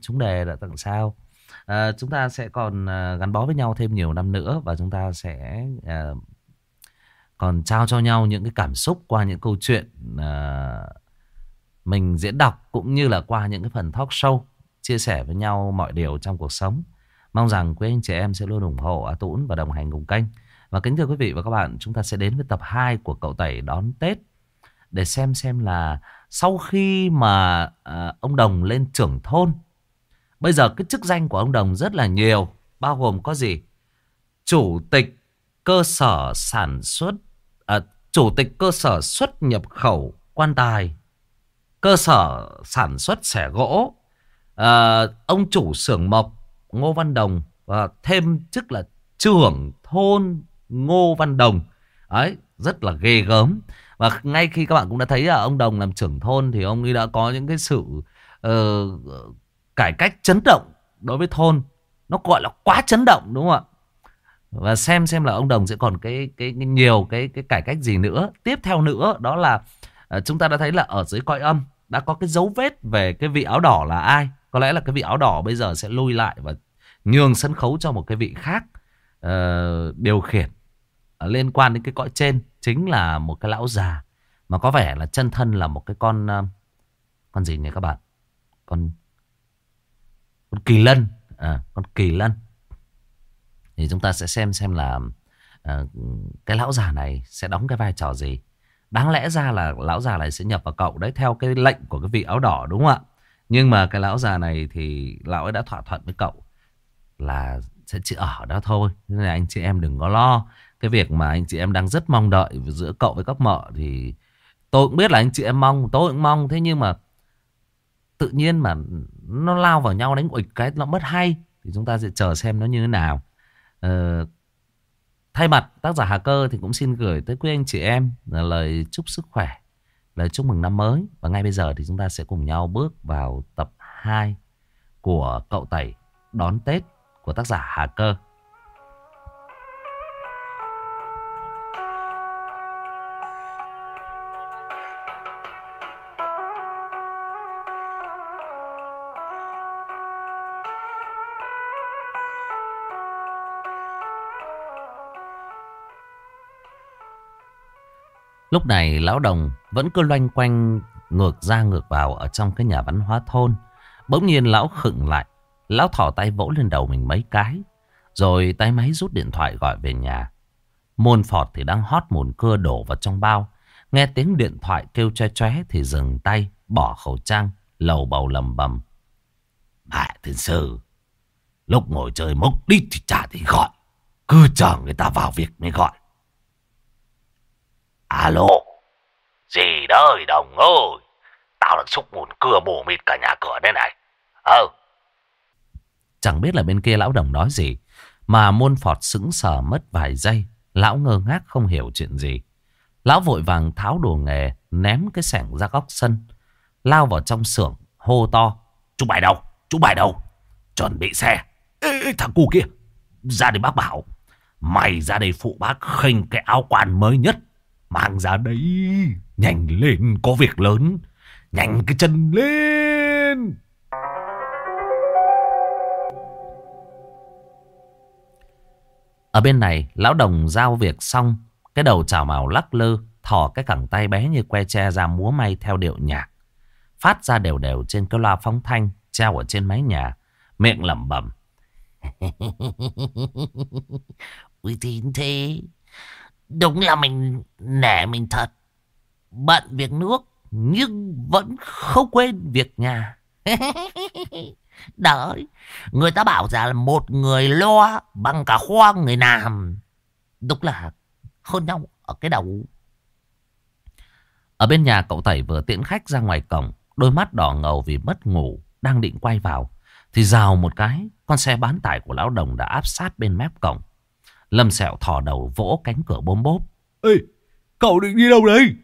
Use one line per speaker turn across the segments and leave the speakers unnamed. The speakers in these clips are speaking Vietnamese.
chúng đề đã tặng sao à, chúng ta sẽ còn à, gắn bó với nhau thêm nhiều năm nữa và chúng ta sẽ à, còn trao cho nhau những cái cảm xúc qua những câu chuyện à, mình diễn đọc cũng như là qua những cái phần talk show chia sẻ với nhau mọi điều trong cuộc sống. Mong rằng quý anh chị em sẽ luôn ủng hộ A Tũng và đồng hành cùng kênh. Và kính thưa quý vị và các bạn, chúng ta sẽ đến với tập 2 của cậu Tẩy đón Tết để xem xem là sau khi mà à, ông Đồng lên trưởng thôn, bây giờ cái chức danh của ông Đồng rất là nhiều, bao gồm có gì? Chủ tịch cơ sở sản xuất, à, chủ tịch cơ sở xuất nhập khẩu quan tài, cơ sở sản xuất xẻ gỗ, à, ông chủ xưởng mộc Ngô Văn Đồng và thêm chức là trưởng thôn Ngô Văn Đồng. Ấy, rất là ghê gớm. Và ngay khi các bạn cũng đã thấy là ông Đồng làm trưởng thôn thì ông ấy đã có những cái sự uh, cải cách chấn động đối với thôn. Nó gọi là quá chấn động đúng không ạ? Và xem xem là ông Đồng sẽ còn cái cái, cái nhiều cái cái cải cách gì nữa. Tiếp theo nữa đó là à, chúng ta đã thấy là ở dưới cõi âm đã có cái dấu vết về cái vị áo đỏ là ai. Có lẽ là cái vị áo đỏ bây giờ sẽ lui lại và nhường sân khấu cho một cái vị khác uh, điều khiển uh, liên quan đến cái cõi trên chính là một cái lão già mà có vẻ là chân thân là một cái con uh, con gì nhỉ các bạn con con kỳ lân à, con kỳ lân thì chúng ta sẽ xem xem là uh, cái lão già này sẽ đóng cái vai trò gì đáng lẽ ra là lão già này sẽ nhập vào cậu đấy theo cái lệnh của cái vị áo đỏ đúng không ạ nhưng mà cái lão già này thì lão ấy đã thỏa thuận với cậu là sẽ chỉ ở đó thôi. Nên là anh chị em đừng có lo. Cái việc mà anh chị em đang rất mong đợi giữa cậu với các mợ thì tôi cũng biết là anh chị em mong, tôi cũng mong. Thế nhưng mà tự nhiên mà nó lao vào nhau đánh ịch cái nó mất hay. Thì chúng ta sẽ chờ xem nó như thế nào. Ờ, thay mặt tác giả Hà Cơ thì cũng xin gửi tới quý anh chị em là lời chúc sức khỏe, lời chúc mừng năm mới. Và ngay bây giờ thì chúng ta sẽ cùng nhau bước vào tập 2 của cậu Tẩy đón Tết của tác giả Hà Cơ. Lúc này lão đồng vẫn cứ loanh quanh ngược ra ngược vào ở trong cái nhà văn hóa thôn. Bỗng nhiên lão khựng lại, lão thỏ tay vỗ lên đầu mình mấy cái, rồi tay máy rút điện thoại gọi về nhà. Môn phọt thì đang hót mồn cưa đổ vào trong bao. Nghe tiếng điện thoại kêu che chóe thì dừng tay, bỏ khẩu trang, lầu bầu lầm bầm. Mẹ thiên sư, lúc ngồi chơi mốc đít thì chả thì gọi. Cứ chờ người ta vào việc mới gọi. Alo, gì đời đồng ơi, tao đang xúc mùn cưa bổ mịt cả nhà cửa đây này. Ờ. Chẳng biết là bên kia lão đồng nói gì, mà muôn phọt sững sờ mất vài giây, lão ngơ ngác không hiểu chuyện gì. Lão vội vàng tháo đồ nghề, ném cái sẻng ra góc sân, lao vào trong xưởng, hô to. Chú bài đâu? Chú bài đâu? Chuẩn bị xe. Ê, thằng cu kia, ra đây bác bảo. Mày ra đây phụ bác khinh cái áo quan mới nhất Mang ra đấy Nhanh lên, có việc lớn. Nhanh cái chân lên. Ở bên này, Lão đồng giao việc xong, Cái đầu chảo màu lắc lư Thò cái cẳng tay bé như que tre ra múa may theo điệu nhạc. Phát ra đều đều trên cái loa phóng thanh, Treo ở trên mái nhà. Miệng lẩm bẩm. Uy tín thế. Đúng là mình nể mình thật. Bận việc nước nhưng vẫn không quên việc nhà. Đấy, người ta bảo rằng là một người lo bằng cả khoang người làm. Đúng là hơn nhau ở cái đầu. Ở bên nhà cậu Tẩy vừa tiễn khách ra ngoài cổng, đôi mắt đỏ ngầu vì mất ngủ, đang định quay vào. Thì rào một cái, con xe bán tải của lão đồng đã áp sát bên mép cổng. Lâm Sẹo thò đầu vỗ cánh cửa bốm bốp.
Ê, cậu định đi đâu đấy?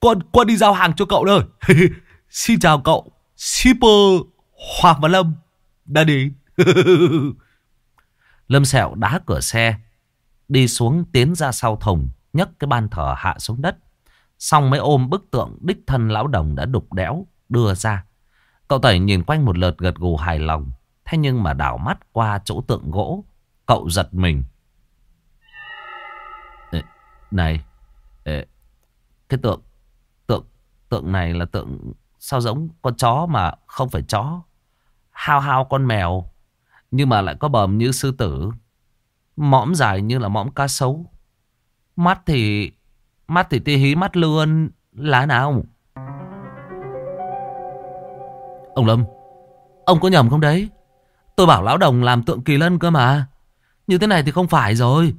Con, con đi giao hàng cho cậu đây. Xin chào cậu, shipper Hoàng và Lâm đã đến.
Lâm Sẹo đá cửa xe, đi xuống tiến ra sau thùng, nhấc cái ban thờ hạ xuống đất. Xong mới ôm bức tượng đích thân lão đồng đã đục đẽo đưa ra. Cậu Tẩy nhìn quanh một lượt gật gù hài lòng. Thế nhưng mà đảo mắt qua chỗ tượng gỗ. Cậu giật mình. Này. Cái tượng. Tượng. Tượng này là tượng. Sao giống con chó mà không phải chó. Hao hao con mèo. Nhưng mà lại có bờm như sư tử. Mõm dài như là mõm cá sấu. Mắt thì... Mắt thì tia hí mắt lươn lá nào? Ông Lâm, ông có nhầm không đấy? Tôi bảo lão đồng làm tượng kỳ lân cơ mà. Như thế này thì không phải rồi.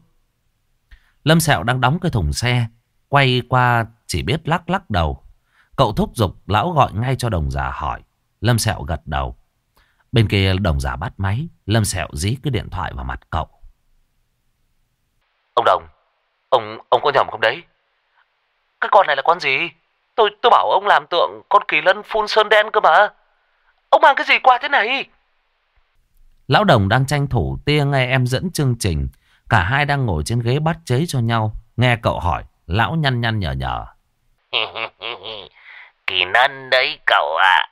Lâm Sẹo đang đóng cái thùng xe. Quay qua chỉ biết lắc lắc đầu. Cậu thúc giục lão gọi ngay cho đồng giả hỏi. Lâm Sẹo gật đầu. Bên kia đồng giả bắt máy. Lâm Sẹo dí cái điện thoại vào mặt cậu. Ông Đồng, ông ông có nhầm không đấy? Cái con này là con gì? Tôi tôi bảo ông làm tượng con kỳ lân phun sơn đen cơ mà. Ông mang cái gì qua thế này? Lão Đồng đang tranh thủ tia nghe em dẫn chương trình. Cả hai đang ngồi trên ghế bắt chế cho nhau. Nghe cậu hỏi, lão nhăn nhăn nhở nhở.
kỳ nân đấy cậu ạ. À.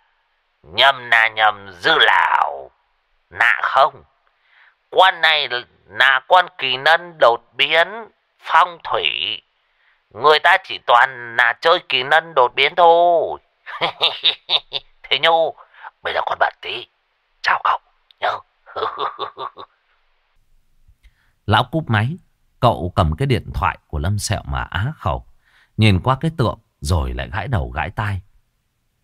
Nhầm là nhầm dư lão. Nạ không? quan này là quan kỳ nân đột biến phong thủy. Người ta chỉ toàn là chơi kỳ nân đột biến thôi. Thế Nhu, bây giờ con bật tí. Chào cậu, nhớ.
Lão cúp máy, cậu cầm cái điện thoại của Lâm Sẹo mà á khẩu. Nhìn qua cái tượng rồi lại gãi đầu gãi tai.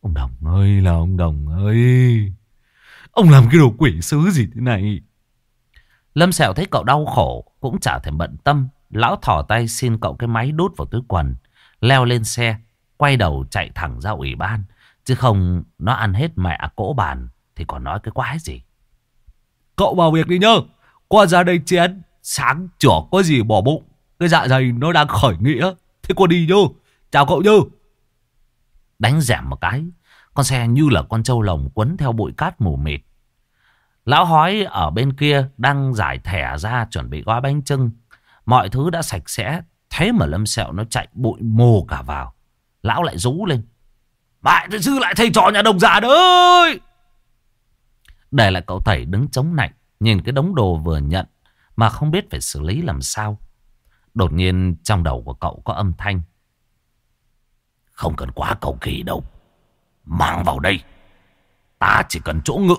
Ông Đồng ơi là ông Đồng ơi. Ông làm cái đồ quỷ sứ gì thế này? Lâm Sẹo thấy cậu đau khổ cũng chả thèm bận tâm. Lão thỏ tay xin cậu cái máy đút vào túi quần. Leo lên xe, quay đầu chạy thẳng ra ủy ban. Chứ không nó ăn hết mẹ cỗ bàn thì còn nói cái quái gì.
Cậu vào việc đi nhá. Qua ra đây chiến. Sáng chở có gì bỏ bụng. Cái dạ dày nó đang khởi nghĩa. Thế cô đi nhá. Chào cậu nhá.
Đánh giảm một cái. Con xe như là con trâu lồng quấn theo bụi cát mù mịt. Lão hói ở bên kia đang giải thẻ ra chuẩn bị gói bánh trưng. Mọi thứ đã sạch sẽ. Thế mà lâm sẹo nó chạy bụi mồ cả vào. Lão lại rú lên. Mại sư lại thầy trò nhà đồng giả đấy. Để lại cậu thầy đứng chống nạnh. Nhìn cái đống đồ vừa nhận. Mà không biết phải xử lý làm sao. Đột nhiên trong đầu của cậu có âm thanh. Không cần quá cầu kỳ đâu. Mang vào đây. Ta chỉ cần chỗ ngự.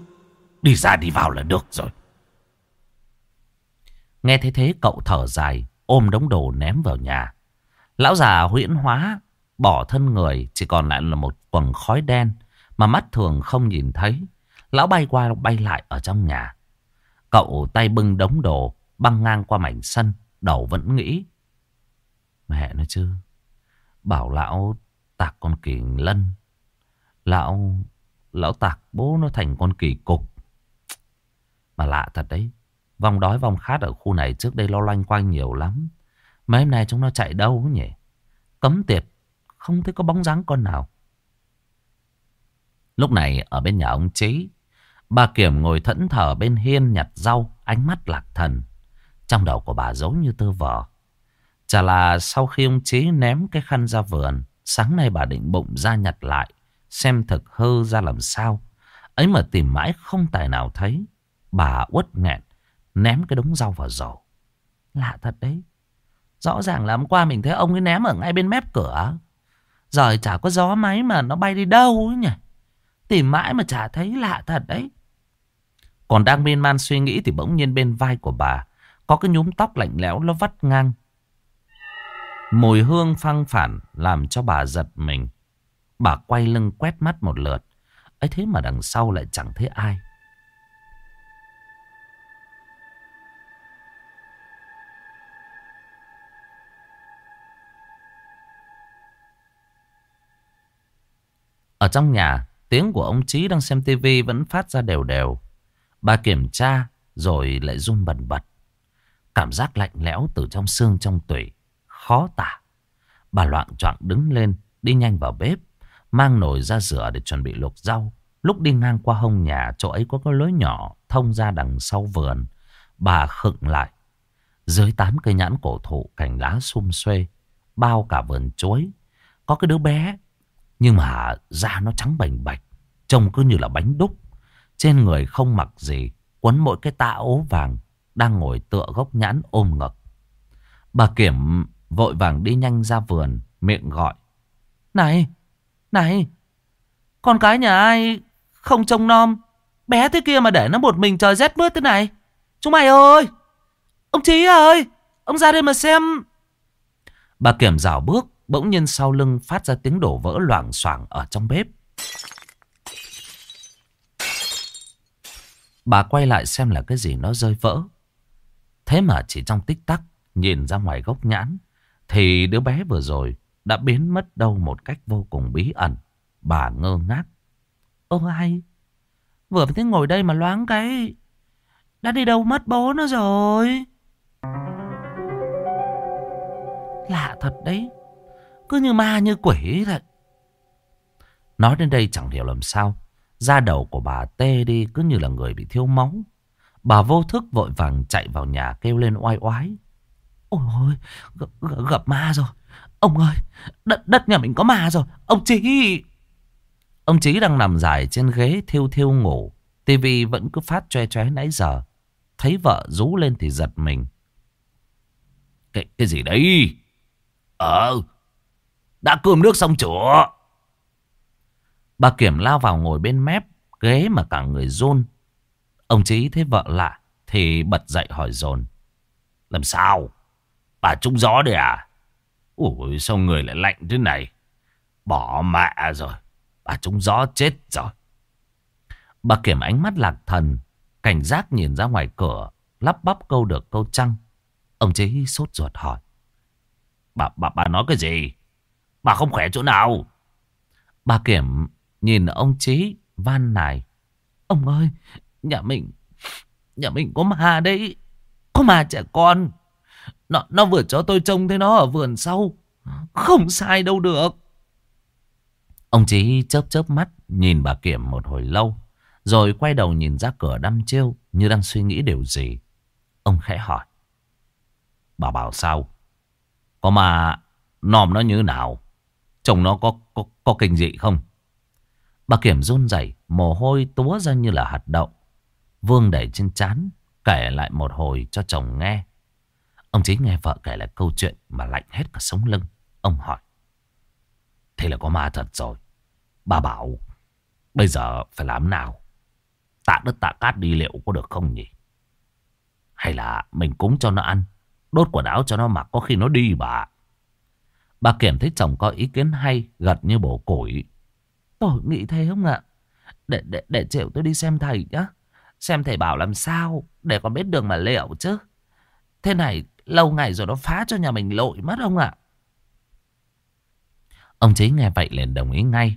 Đi ra đi vào là được rồi. Nghe thấy thế cậu thở dài. Ôm đống đồ ném vào nhà. Lão già huyễn hóa. Bỏ thân người. Chỉ còn lại là một quầng khói đen. Mà mắt thường không nhìn thấy. Lão bay qua, bay lại ở trong nhà. Cậu tay bưng đống đồ. Băng ngang qua mảnh sân. Đầu vẫn nghĩ. Mẹ nó chứ. Bảo lão tạc con kỳ lân. Lão... Lão tạc bố nó thành con kỳ cục. Mà lạ thật đấy. Vòng đói vòng khát ở khu này trước đây lo loanh quanh nhiều lắm. Mấy hôm nay chúng nó chạy đâu nhỉ? Cấm tiệt. Không thấy có bóng dáng con nào. Lúc này ở bên nhà ông Trí. Bà Kiểm ngồi thẫn thờ bên hiên nhặt rau. Ánh mắt lạc thần. Trong đầu của bà giống như tơ vò. Chả là sau khi ông Trí ném cái khăn ra vườn. Sáng nay bà định bụng ra nhặt lại. Xem thực hư ra làm sao. Ấy mà tìm mãi không tài nào thấy. Bà uất nghẹn. Ném cái đống rau vào rổ. Lạ thật đấy. Rõ ràng là hôm qua mình thấy ông ấy ném ở ngay bên mép cửa. Rồi chả có gió máy mà nó bay đi đâu ấy nhỉ. Tìm mãi mà chả thấy, lạ thật đấy. Còn đang miên man suy nghĩ thì bỗng nhiên bên vai của bà có cái nhúm tóc lạnh lẽo nó vắt ngang. Mùi hương phăng phản làm cho bà giật mình. Bà quay lưng quét mắt một lượt. ấy thế mà đằng sau lại chẳng thấy ai. Ở trong nhà, tiếng của ông Chí đang xem tivi vẫn phát ra đều đều. Bà kiểm tra rồi lại run bần bật. Cảm giác lạnh lẽo từ trong xương trong tủy. Khó tả. Bà loạn trọng đứng lên, đi nhanh vào bếp. Mang nồi ra rửa để chuẩn bị luộc rau. Lúc đi ngang qua hông nhà, chỗ ấy có cái lối nhỏ thông ra đằng sau vườn. Bà khựng lại. Dưới tán cây nhãn cổ thụ cành lá sum xuê. Bao cả vườn chuối. Có cái đứa bé nhưng mà da nó trắng bành bạch. Trông cứ như là bánh đúc. Trên người không mặc gì. Quấn mỗi cái tạ ố vàng. Đang ngồi tựa gốc nhãn ôm ngực. Bà Kiểm vội vàng đi nhanh ra vườn. Miệng gọi. Này! Này! Con cái nhà ai không trông nom. Bé thế kia mà để nó một mình trời rét mướt thế này. Chúng mày ơi! Ông Trí ơi! Ông ra đây mà xem... Bà Kiểm rảo bước, bỗng nhiên sau lưng phát ra tiếng đổ vỡ loảng xoảng ở trong bếp. Bà quay lại xem là cái gì nó rơi vỡ. Thế mà chỉ trong tích tắc, nhìn ra ngoài gốc nhãn, thì đứa bé vừa rồi đã biến mất đâu một cách vô cùng bí ẩn. Bà ngơ ngác. Ơ hay, vừa mới thấy ngồi đây mà loáng cái... Đã đi đâu mất bố nó rồi. Lạ thật đấy. Cứ như ma như quỷ thật. Nói đến đây chẳng hiểu làm sao. Da đầu của bà tê đi cứ như là người bị thiếu máu. Bà vô thức vội vàng chạy vào nhà kêu lên oai oái. Ôi ôi, gặp, gặp ma rồi. Ông ơi, đất, đất nhà mình có ma rồi. Ông Chí... Ông Chí đang nằm dài trên ghế thiêu thiêu ngủ. tivi vẫn cứ phát choe choe nãy giờ. Thấy vợ rú lên thì giật mình.
Cái, cái gì đấy? Ờ, đã cơm nước xong chưa?
Bà Kiểm lao vào ngồi bên mép, ghế mà cả người run. Ông Chí thấy vợ lạ, thì bật dậy hỏi dồn
Làm sao? Bà trúng gió đấy à? Ủa sao người lại lạnh thế này? Bỏ mẹ rồi. Bà trúng gió chết rồi.
Bà Kiểm ánh mắt lạc thần, cảnh giác nhìn ra ngoài cửa, lắp bắp câu được câu trăng. Ông Chí sốt ruột hỏi.
Bà, bà, bà nói cái gì? Bà không khỏe chỗ nào?
Bà Kiểm nhìn ông Chí van nài. Ông ơi, nhà mình, nhà mình có ma đấy. Có ma trẻ con. Nó, nó vừa cho tôi trông thấy nó ở vườn sau. Không sai đâu được. Ông Chí chớp chớp mắt nhìn bà Kiểm một hồi lâu. Rồi quay đầu nhìn ra cửa đăm chiêu như đang suy nghĩ điều gì. Ông khẽ hỏi.
Bà bảo sao? Có mà nòm nó như nào? Chồng nó có, có, có kinh dị không?
Bà Kiểm run rẩy mồ hôi túa ra như là hạt đậu. Vương đẩy trên chán, kể lại một hồi cho chồng nghe. Ông Chí nghe vợ kể lại câu chuyện mà lạnh hết cả sống lưng. Ông hỏi.
Thế là có ma thật rồi. Bà bảo, bây giờ phải làm nào? Tạ đất tạ cát đi liệu có được không nhỉ? Hay là mình cúng cho nó ăn, đốt quần áo cho nó mặc có khi nó đi bà.
Bà Kiểm thấy chồng có ý kiến hay, gật như bổ củi. Tôi nghĩ thế không ạ? Để, để, để chịu tôi đi xem thầy nhá. Xem thầy bảo làm sao để còn biết đường mà liệu chứ. Thế này lâu ngày rồi nó phá cho nhà mình lội mất không ạ? Ông Chí nghe vậy liền đồng ý ngay.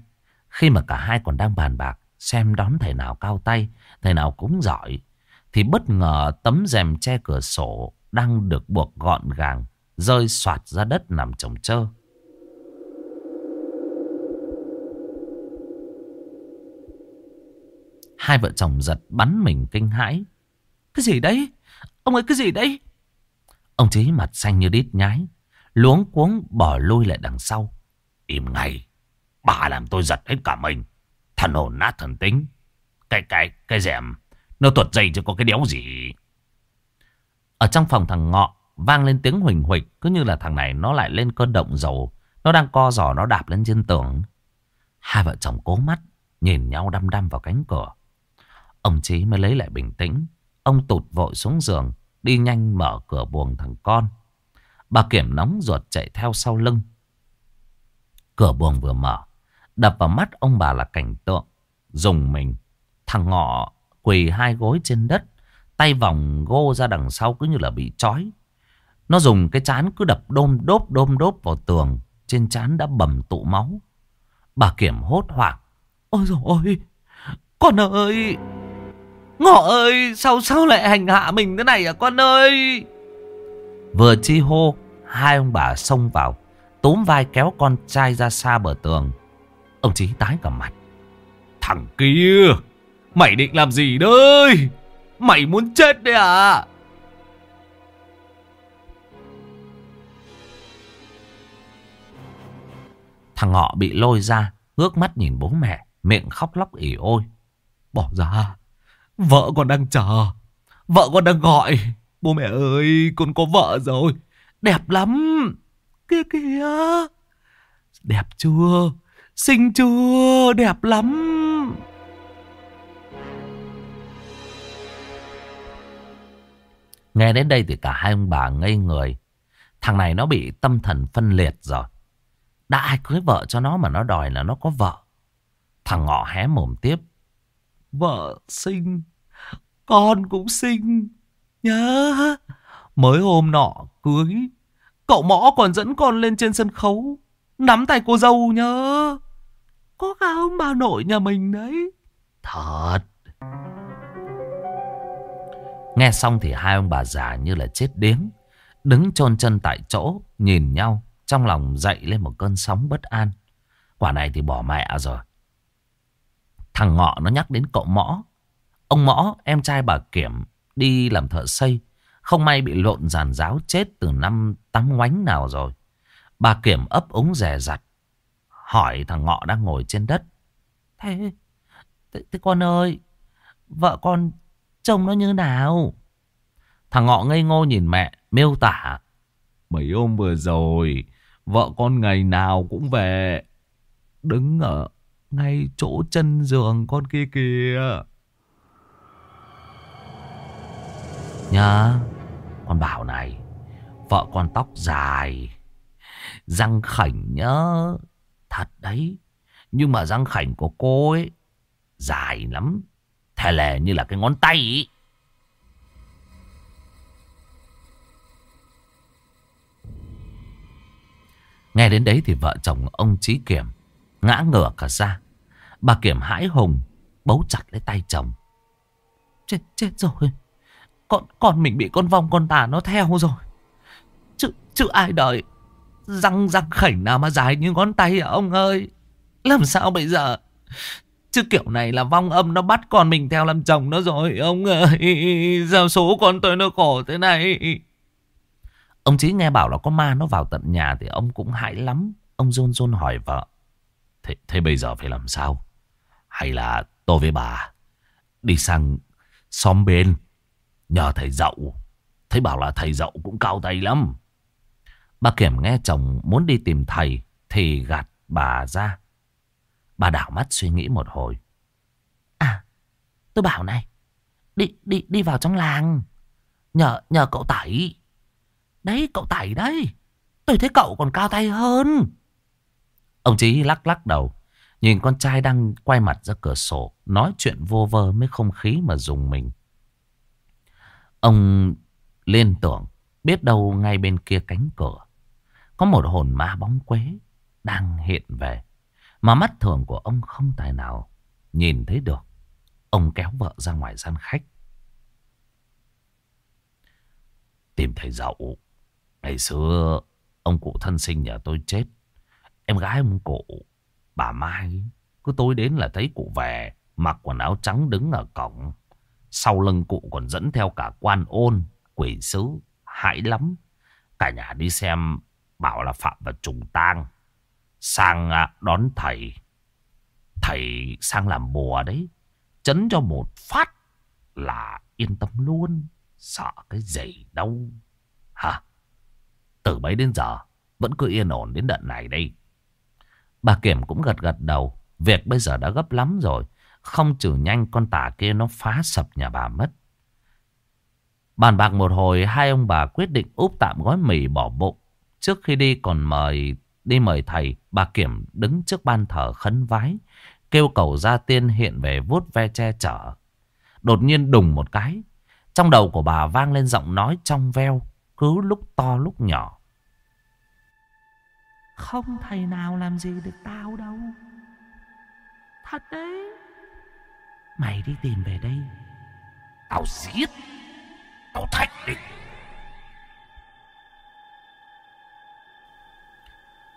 Khi mà cả hai còn đang bàn bạc xem đón thầy nào cao tay, thầy nào cũng giỏi. Thì bất ngờ tấm rèm che cửa sổ đang được buộc gọn gàng, rơi soạt ra đất nằm trồng trơ. Hai vợ chồng giật bắn mình kinh hãi. Cái gì đấy? Ông ấy cái gì đấy? Ông Chí mặt xanh như đít nhái. Luống cuống bỏ lui lại đằng sau.
Im ngay. Bà làm tôi giật hết cả mình. Thần hồn nát thần tính. Cái cái cái dẻm. Nó tuột dây chứ có cái đéo gì.
Ở trong phòng thằng Ngọ, vang lên tiếng huỳnh huỳnh. Cứ như là thằng này nó lại lên cơn động dầu. Nó đang co giò, nó đạp lên trên tường. Hai vợ chồng cố mắt. Nhìn nhau đăm đăm vào cánh cửa. Ông Chí mới lấy lại bình tĩnh. Ông tụt vội xuống giường. Đi nhanh mở cửa buồng thằng con. Bà Kiểm nóng ruột chạy theo sau lưng. Cửa buồng vừa mở. Đập vào mắt ông bà là cảnh tượng. Dùng mình. Thằng ngọ quỳ hai gối trên đất. Tay vòng gô ra đằng sau cứ như là bị trói. Nó dùng cái chán cứ đập đôm đốp đôm đốp vào tường. Trên chán đã bầm tụ máu. Bà Kiểm hốt hoảng. Ôi dồi ôi! Con ơi! Ngọ ơi, sao sao lại hành hạ mình thế này à con ơi? Vừa chi hô, hai ông bà xông vào, túm vai kéo con trai ra xa bờ tường. Ông Chí tái cả mặt.
Thằng kia, mày định làm gì đấy? Mày muốn chết đấy à?
Thằng họ bị lôi ra, ngước mắt nhìn bố mẹ, Miệng khóc lóc ỉ ôi. Bỏ ra. Vợ con đang chờ. Vợ con đang gọi. Bố mẹ ơi, con có vợ rồi. Đẹp lắm. Kia kìa. Đẹp chưa? Xinh chưa? Đẹp lắm. Nghe đến đây thì cả hai ông bà ngây người. Thằng này nó bị tâm thần phân liệt rồi. Đã ai cưới vợ cho nó mà nó đòi là nó có vợ. Thằng ngọ hé mồm tiếp. Vợ sinh. Con cũng sinh. Nhớ. Mới hôm nọ cưới. Cậu mõ còn dẫn con lên trên sân khấu. Nắm tay cô dâu nhớ. Có cả ông bà nội nhà mình đấy.
Thật.
Nghe xong thì hai ông bà già như là chết điếng. Đứng chôn chân tại chỗ, nhìn nhau. Trong lòng dậy lên một cơn sóng bất an. Quả này thì bỏ mẹ rồi. Thằng Ngọ nó nhắc đến cậu Mõ. Ông Mõ, em trai bà Kiểm, đi làm thợ xây. Không may bị lộn giàn giáo chết từ năm tắm ngoánh nào rồi. Bà Kiểm ấp úng rè rặt. Hỏi thằng Ngọ đang ngồi trên đất. Thế, thế, thế con ơi, vợ con trông nó như nào? Thằng Ngọ ngây ngô nhìn mẹ, miêu tả. Mấy hôm vừa rồi, vợ con ngày nào cũng về. Đứng ở ngay chỗ chân giường con kia kìa. Nhá, con bảo này, vợ con tóc dài, răng khảnh nhớ. Thật đấy, nhưng mà răng khảnh của cô ấy dài lắm. Thè lè như là cái ngón tay ý. Nghe đến đấy thì vợ chồng ông Trí Kiểm ngã ngửa cả ra. Bà Kiểm hãi hùng, bấu chặt lấy tay chồng. Chết, chết rồi. Con, con mình bị con vong con tà nó theo rồi. Chứ, chứ ai đợi. Răng răng khảnh nào mà dài như ngón tay à ông ơi. Làm sao bây giờ? Chứ kiểu này là vong âm nó bắt con mình theo làm chồng nó rồi. Ông ơi, sao số con tôi nó khổ thế này? Ông Chí nghe bảo là có ma nó vào tận nhà thì ông cũng hãi lắm. Ông rôn rôn hỏi vợ.
Thế, thế bây giờ phải làm sao? Hay là tôi với bà đi sang xóm bên nhờ thầy dậu. Thấy bảo là thầy dậu cũng cao tay lắm.
Bà Kiểm nghe chồng muốn đi tìm thầy thì gạt bà ra. Bà đảo mắt suy nghĩ một hồi. À, tôi bảo này, đi đi đi vào trong làng, nhờ nhờ cậu tẩy. Đấy, cậu tẩy đấy. Tôi thấy cậu còn cao tay hơn. Ông Chí lắc lắc đầu. Nhìn con trai đang quay mặt ra cửa sổ. Nói chuyện vô vơ mới không khí mà dùng mình. Ông liên tưởng. Biết đâu ngay bên kia cánh cửa. Có một hồn ma bóng quế. Đang hiện về. Mà mắt thường của ông không tài nào nhìn thấy được. Ông kéo vợ ra ngoài gian khách.
Tìm thầy dậu. Ngày xưa ông cụ thân sinh nhà tôi chết. Em gái ông cụ, bà Mai, cứ tối đến là thấy cụ về, mặc quần áo trắng đứng ở cổng. Sau lưng cụ còn dẫn theo cả quan ôn, quỷ sứ, hãi lắm. Cả nhà đi xem bảo là phạm và trùng tang. Sang à, đón thầy. Thầy sang làm bùa đấy. Chấn cho một phát là yên tâm luôn. Sợ cái gì đâu. Hả? Từ bấy đến giờ vẫn cứ yên ổn đến đợt này đây.
Bà Kiểm cũng gật gật đầu. Việc bây giờ đã gấp lắm rồi. Không trừ nhanh con tả kia nó phá sập nhà bà mất. Bàn bạc một hồi hai ông bà quyết định úp tạm gói mì bỏ bụng. Trước khi đi còn mời đi mời thầy, bà Kiểm đứng trước ban thờ khấn vái, kêu cầu gia tiên hiện về vuốt ve che chở. Đột nhiên đùng một cái, trong đầu của bà vang lên giọng nói trong veo, cứ lúc to lúc nhỏ. Không thầy nào làm gì được tao đâu. Thật đấy. Mày đi tìm về đây.
Tao giết. Tao thách định.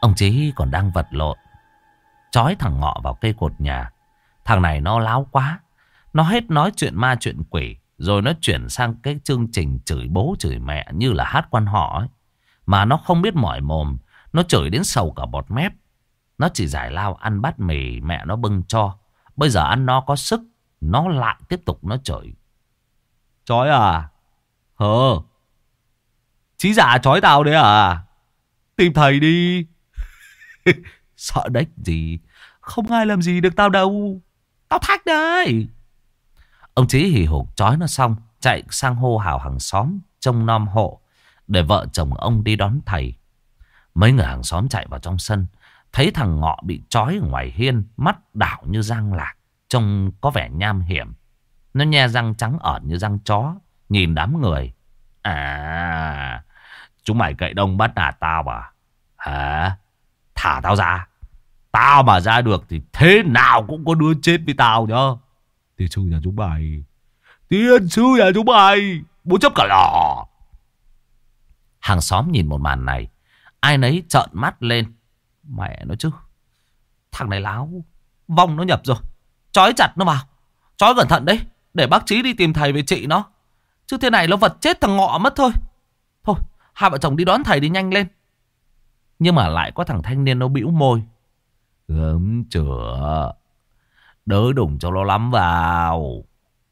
Ông Chí còn đang vật lộn. Chói thằng ngọ vào cây cột nhà. Thằng này nó láo quá. Nó hết nói chuyện ma chuyện quỷ. Rồi nó chuyển sang cái chương trình chửi bố chửi mẹ như là hát quan họ ấy. Mà nó không biết mỏi mồm. Nó chửi đến sầu cả bọt mép. Nó chỉ giải lao ăn bát mì mẹ nó bưng cho. Bây giờ ăn no có sức Nó lại tiếp tục nó chửi. Chói à? Hờ. Chí giả chói tao đấy à? Tìm thầy đi. Sợ đếch gì? Không ai làm gì được tao đâu. Tao thách đấy. Ông Chí hì hục chói nó xong Chạy sang hô hào hàng xóm Trông nom hộ Để vợ chồng ông đi đón thầy. Mấy người hàng xóm chạy vào trong sân Thấy thằng ngọ bị trói ở ngoài hiên Mắt đảo như răng lạc Trông có vẻ nham hiểm. Nó nhe răng trắng ẩn như răng chó, Nhìn đám người. À Chúng mày cậy đông bắt nạt tao à Hả? Thả tao ra. Tao mà ra được thì thế nào cũng có đứa chết với tao nhá. Tiên sư nhà chúng mày. Tiên sư nhà chúng mày. Bố chấp cả lò. Hàng xóm nhìn một màn này. Ai nấy trợn mắt lên. Mẹ nó chứ. Thằng này láo. Vong nó nhập rồi. Chói chặt nó vào. Chói cẩn thận đấy, Để bác trí đi tìm thầy về trị nó. Chứ thế này nó vật chết thằng ngọ mất thôi. Thôi, hai vợ chồng đi đón thầy đi nhanh lên. Nhưng mà lại có thằng thanh niên nó bĩu môi. Gớm chửa. Đỡ đụng cho nó lắm vào.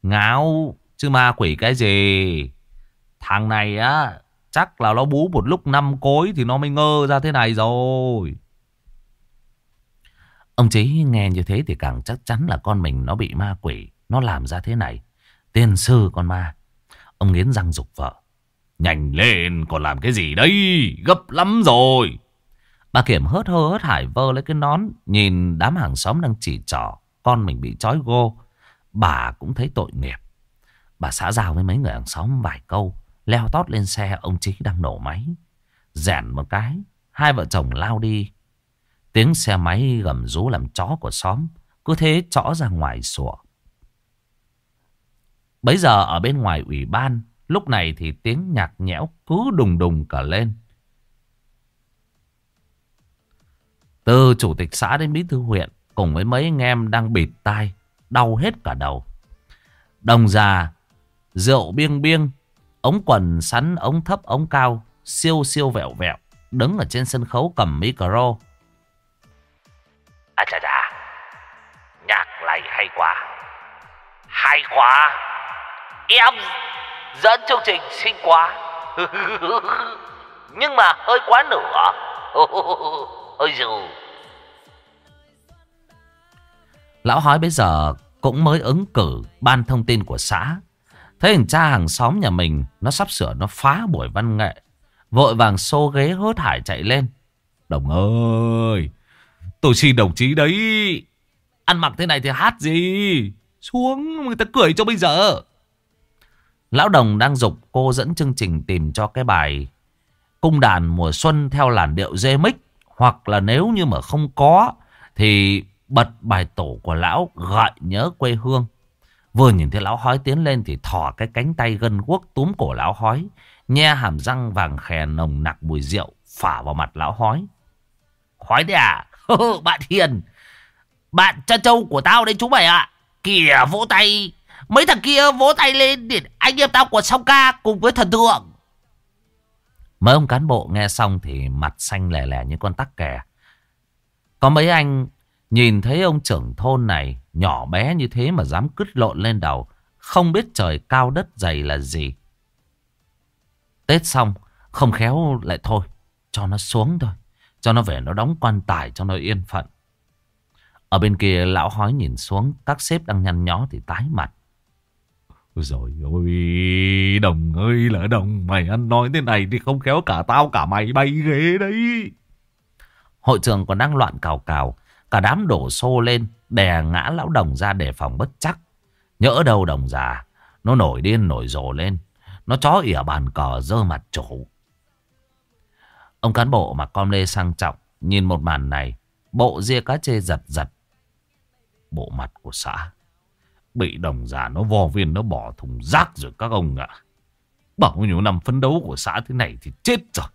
Ngáo, Chứ ma quỷ cái gì. Thằng này á, Chắc là nó bú một lúc năm cối Thì nó mới ngơ ra thế này rồi. Ông Chí nghe như thế Thì càng chắc chắn là con mình nó bị ma quỷ. Nó làm ra thế này. Tiên sư con ma. Ông nghiến răng dục vợ. Nhanh lên, còn làm cái gì đây? Gấp lắm rồi. Bà Kiểm hớt hơ hớt hải vơ lấy cái nón, Nhìn đám hàng xóm đang chỉ trỏ. Con mình bị trói gô. Bà cũng thấy tội nghiệp. Bà xã giao với mấy người hàng xóm vài câu, Leo tót lên xe ông Chí đang nổ máy. Rèn một cái, Hai vợ chồng lao đi. Tiếng xe máy gầm rú làm chó của xóm, Cứ thế chó ra ngoài sủa. Bấy giờ ở bên ngoài ủy ban, Lúc này thì tiếng nhạc nhẽo cứ đùng đùng cả lên. Từ chủ tịch xã đến bí thư huyện, Cùng với mấy anh em đang bịt tai, Đau hết cả đầu. Đồng già, Rượu biêng biêng, Ống quần sắn ống thấp ống cao, Siêu siêu vẹo vẹo, Đứng ở trên sân khấu cầm micro.
Hay quá Em dẫn chương trình xinh quá Nhưng mà hơi quá nửa Ôi dù
Lão hói bây giờ cũng mới ứng cử ban thông tin của xã. Thấy hình cha hàng xóm nhà mình nó sắp sửa nó phá buổi văn nghệ. Vội vàng xô ghế hớt hải chạy lên. Đồng ơi, tôi xin đồng chí đấy. Ăn mặc thế này thì hát gì? Xuống, người ta cười cho bây giờ. Lão Đồng đang dục cô dẫn chương trình tìm cho cái bài Cung đàn mùa xuân theo làn điệu dê mích. Hoặc là nếu như mà không có, thì bật bài tổ của lão gọi nhớ quê hương. Vừa nhìn thấy lão hói tiến lên thì thỏ cái cánh tay gân guốc túm cổ lão hói. Nhe hàm răng vàng khè nồng nặc mùi rượu phả vào mặt lão hói.
Hói đấy à? bạn Hiền. Bạn cha trâu của tao đấy chú mày ạ. À. Kìa, vỗ tay. Mấy thằng kia vỗ tay lên để anh em tao của song ca cùng với thần tượng.
Mấy ông cán bộ nghe xong thì mặt xanh lè lè như con tắc kè. Có mấy anh nhìn thấy ông trưởng thôn này nhỏ bé như thế mà dám cứt lộn lên đầu. Không biết trời cao đất dày là gì. Tết xong, không khéo lại thôi. Cho nó xuống thôi. Cho nó về nó đóng quan tài cho nó yên phận. Ở bên kia lão hói nhìn xuống các sếp đang nhăn nhó thì tái mặt. Rồi ôi Đồng ơi là đồng Mày ăn nói thế này thì không khéo cả tao cả mày bay ghế đấy. Hội trường còn đang loạn cào cào Cả đám đổ xô lên Đè ngã lão đồng ra để phòng bất chắc. Nhỡ đâu đồng già Nó nổi điên nổi rồ lên Nó chó ỉa bàn cờ dơ mặt chủ Ông cán bộ mặc con lê sang trọng Nhìn một màn này Bộ ria cá chê giật giật Bộ mặt của xã Bị đồng già nó vò viên nó bỏ thùng rác rồi các ông ạ. Bao nhiêu năm phấn đấu của xã thế này thì chết rồi.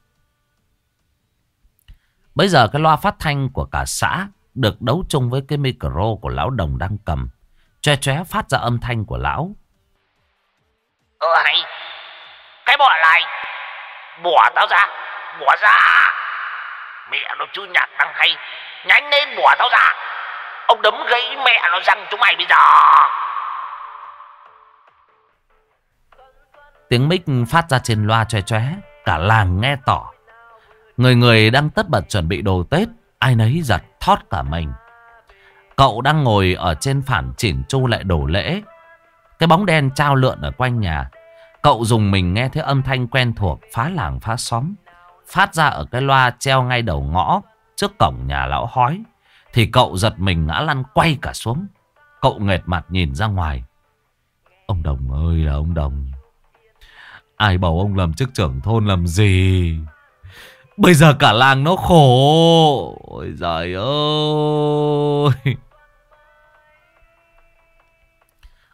Bây giờ cái loa phát thanh của cả xã được đấu chung với cái micro của lão đồng đang cầm. Chóe chóe phát ra âm thanh của lão.
Ờ hay. Cái bọn này. Bỏ tao ra. Bỏ ra. Mẹ nó chú nhạc đang hay. Nhanh lên, bỏ tao ra. Ông đấm gãy mẹ nó răng chúng mày bây giờ.
Tiếng mic phát ra trên loa choe choé Cả làng nghe tỏ. Người người đang tất bật chuẩn bị đồ Tết, Ai nấy giật thót cả mình. Cậu đang ngồi ở trên phản chỉnh chu lại đổ lễ. Cái bóng đen trao lượn ở quanh nhà. Cậu dùng mình nghe thấy âm thanh quen thuộc phá làng phá xóm, Phát ra ở cái loa treo ngay đầu ngõ Trước cổng nhà lão hói. Thì cậu giật mình ngã lăn quay cả xuống. Cậu nghệt mặt nhìn ra ngoài. Ông Đồng ơi là ông Đồng. Ai bảo ông làm chức trưởng thôn làm gì? Bây giờ cả làng nó khổ. Ôi giời ơi.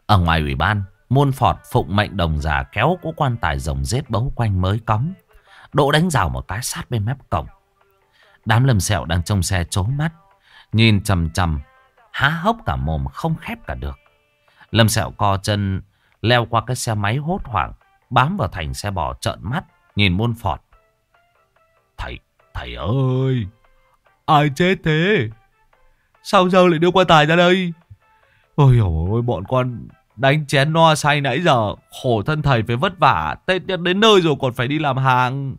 Ở ngoài ủy ban, Muôn phọt phụng mệnh đồng già kéo cỗ quan tài rồng rết bấu quanh mới cống. Đỗ đánh rào một cái sát bên mép cổng. Đám lầm sẹo đang trong xe trố mắt. Nhìn chầm chầm Há hốc cả mồm không khép cả được. Lâm sẹo co chân Leo qua cái xe máy hốt hoảng Bám vào thành xe bò trợn mắt Nhìn muôn phọt. Thầy, thầy ơi Ai chết thế? Sao giờ lại đưa quan tài ra đây? Ôi ôi bọn con Đánh chén no say nãy giờ Khổ thân thầy phải vất vả Tết nhất đến nơi rồi còn phải đi làm hàng.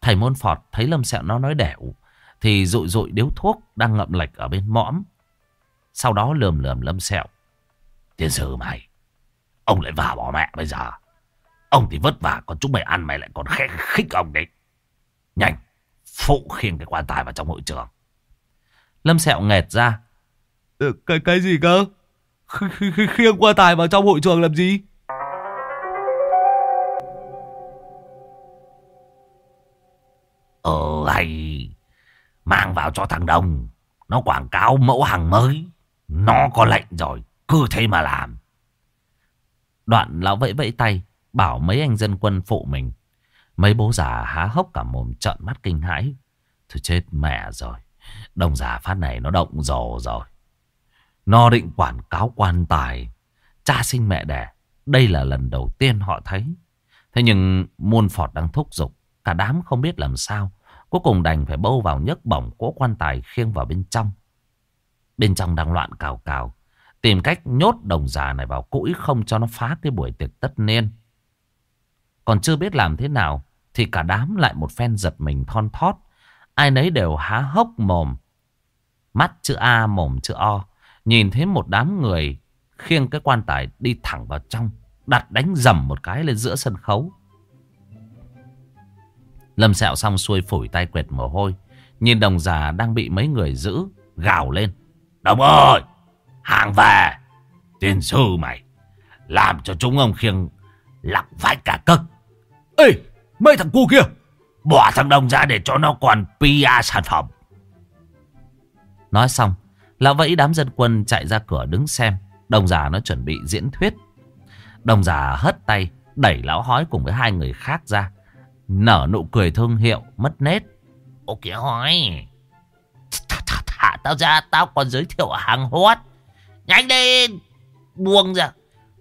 Thầy môn phọt thấy lâm sẹo nó nói đẻo thì rụi rụi điếu thuốc Đang ngậm lệch ở bên mõm. Sau đó lườm lườm lâm sẹo. Tiên sư mày Ông lại vào bỏ mẹ bây giờ. Ông thì vất vả Còn chúng mày ăn mày lại còn khẽ khích ông đấy. Nhanh Phụ khiêng cái quan tài vào trong hội trường. Lâm sẹo nghẹt ra. Ừ, Cái cái gì cơ? Khiêng quan tài vào trong hội trường làm gì?
Ờ hay Mang vào cho thằng Đồng Nó quảng cáo mẫu hàng mới. Nó có lệnh rồi, Cứ thế mà làm.
Đoạn lão vẫy vẫy tay, Bảo mấy anh dân quân phụ mình. Mấy bố già há hốc cả mồm trợn mắt kinh hãi. Thôi chết mẹ rồi Đồng giả phát này nó động rồ rồi. Nó định quảng cáo quan tài. Cha sinh mẹ đẻ, Đây là lần đầu tiên họ thấy. Thế nhưng muôn phọt đang thúc giục, Cả đám không biết làm sao. Cuối cùng đành phải bâu vào nhấc bổng Cỗ quan tài khiêng vào bên trong. Bên trong đang loạn cào cào, Tìm cách nhốt đồng già này vào cũi Không cho nó phá cái buổi tiệc tất niên. Còn chưa biết làm thế nào Thì cả đám lại một phen giật mình thon thót. Ai nấy đều há hốc mồm. Mắt chữ A, mồm chữ O, Nhìn thấy một đám người Khiêng cái quan tài đi thẳng vào trong, Đặt đánh dầm một cái lên giữa sân khấu. Lâm sẹo xong xuôi phủi tay quệt mồ hôi. Nhìn đồng già đang bị mấy người giữ Gào lên.
Đồng ơi Hàng về. Tiên sư mày Làm cho chúng ông khiêng Lặng vãi cả cực
Ê mấy thằng cu kia.
Bỏ thằng Đồng ra để cho nó còn PR sản phẩm.
Nói xong Lão vẫy đám dân quân chạy ra cửa đứng xem. Đồng già nó chuẩn bị diễn thuyết. Đồng già hất tay Đẩy lão hói cùng với hai người khác ra Nở nụ cười thương hiệu Mất nết
Ô kìa hói Thả, thả tao ra Tao còn giới thiệu hàng hot Nhanh lên. Buông ra.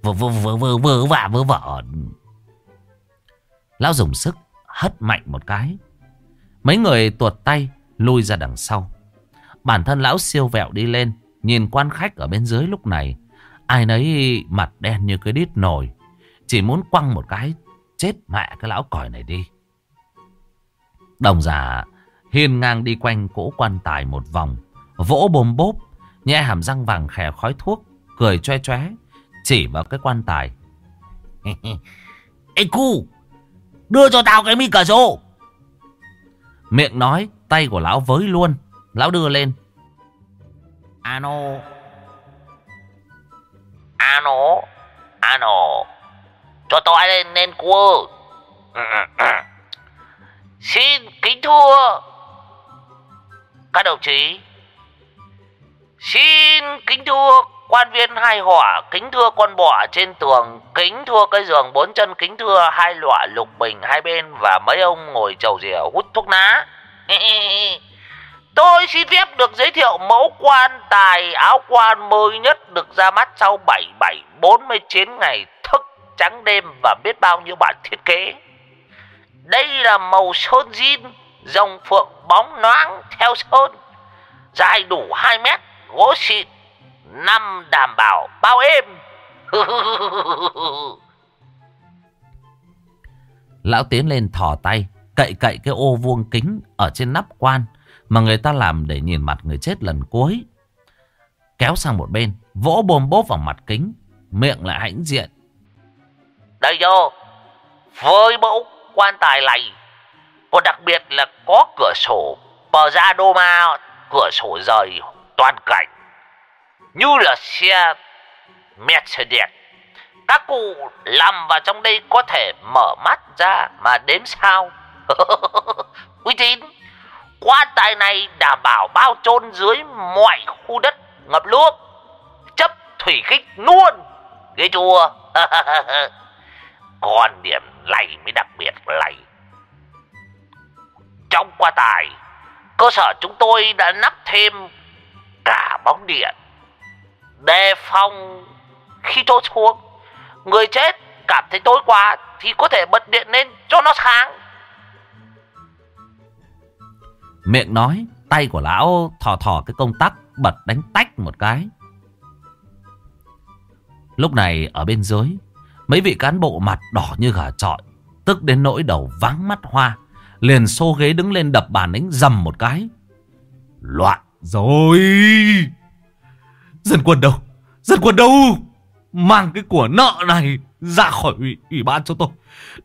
Vừa vừa vừa vừa vừa vả vừa vỡ
Lão dùng sức hất mạnh một cái. Mấy người tuột tay Lui ra đằng sau. Bản thân lão siêu vẹo đi lên Nhìn quan khách ở bên dưới lúc này. Ai nấy mặt đen như cái đít nồi. Chỉ muốn quăng một cái Chết mẹ cái lão còi này đi. Đồng giả hiên ngang đi quanh cỗ quan tài một vòng Vỗ bồm bốp Nhẹ hàm răng vàng khè khói thuốc Cười choe choé Chỉ vào cái quan tài.
Ê cu Đưa cho tao cái mi cà rô.
Miệng nói Tay của lão với luôn Lão đưa lên.
Ano. Ano Ano. Cho tôi lên lên cua Xin kính thưa Các đồng chí Xin kính thưa quan viên hai hỏa, Kính thưa con bọ trên tường Kính thưa cái giường bốn chân Kính thưa hai lọa lục bình hai bên Và mấy ông ngồi chầu rìa hút thuốc ná Tôi xin phép được giới thiệu mẫu quan tài áo quan mới nhất được ra mắt sau 77 49 ngày thức trắng đêm và biết bao nhiêu bản thiết kế. Đây là màu sơn zin, dòng phượng bóng noáng theo sơn. dài đủ 2 mét, gỗ xịn, năm đảm bảo bao êm.
Lão tiến lên thò tay, cậy cậy cái ô vuông kính ở trên nắp quan mà người ta làm để nhìn mặt người chết lần cuối. Kéo sang một bên, vỗ bồm bốp vào mặt kính, miệng lại hãnh diện.
Đây vô, với mẫu quan tài này, còn đặc biệt là có cửa sổ bờ ra đô ma, cửa sổ rời toàn cảnh. Như là xe Mercedes. Các cụ nằm vào trong đây có thể mở mắt ra mà đếm sao. Uy tín, quan tài này đảm bảo bao chôn dưới mọi khu đất ngập nước. Chấp thủy kích luôn. Ghê chùa. Còn điểm này mới đặc biệt này. Trong qua tài, cơ sở chúng tôi đã nắp thêm cả bóng điện. Đề phòng khi trôi xuống, người chết cảm thấy tối quá thì có thể bật điện lên cho nó sáng.
Miệng nói, tay của lão thò thò cái công tắc bật đánh tách một cái. Lúc này ở bên dưới, mấy vị cán bộ mặt đỏ như gà trọi, tức đến nỗi đầu vắng mắt hoa, liền xô ghế đứng lên đập bàn đánh dầm một cái. Loạn rồi! Dân quân đâu? Dân quân đâu? Mang cái của nợ này ra khỏi ủy, ủy ban cho tôi.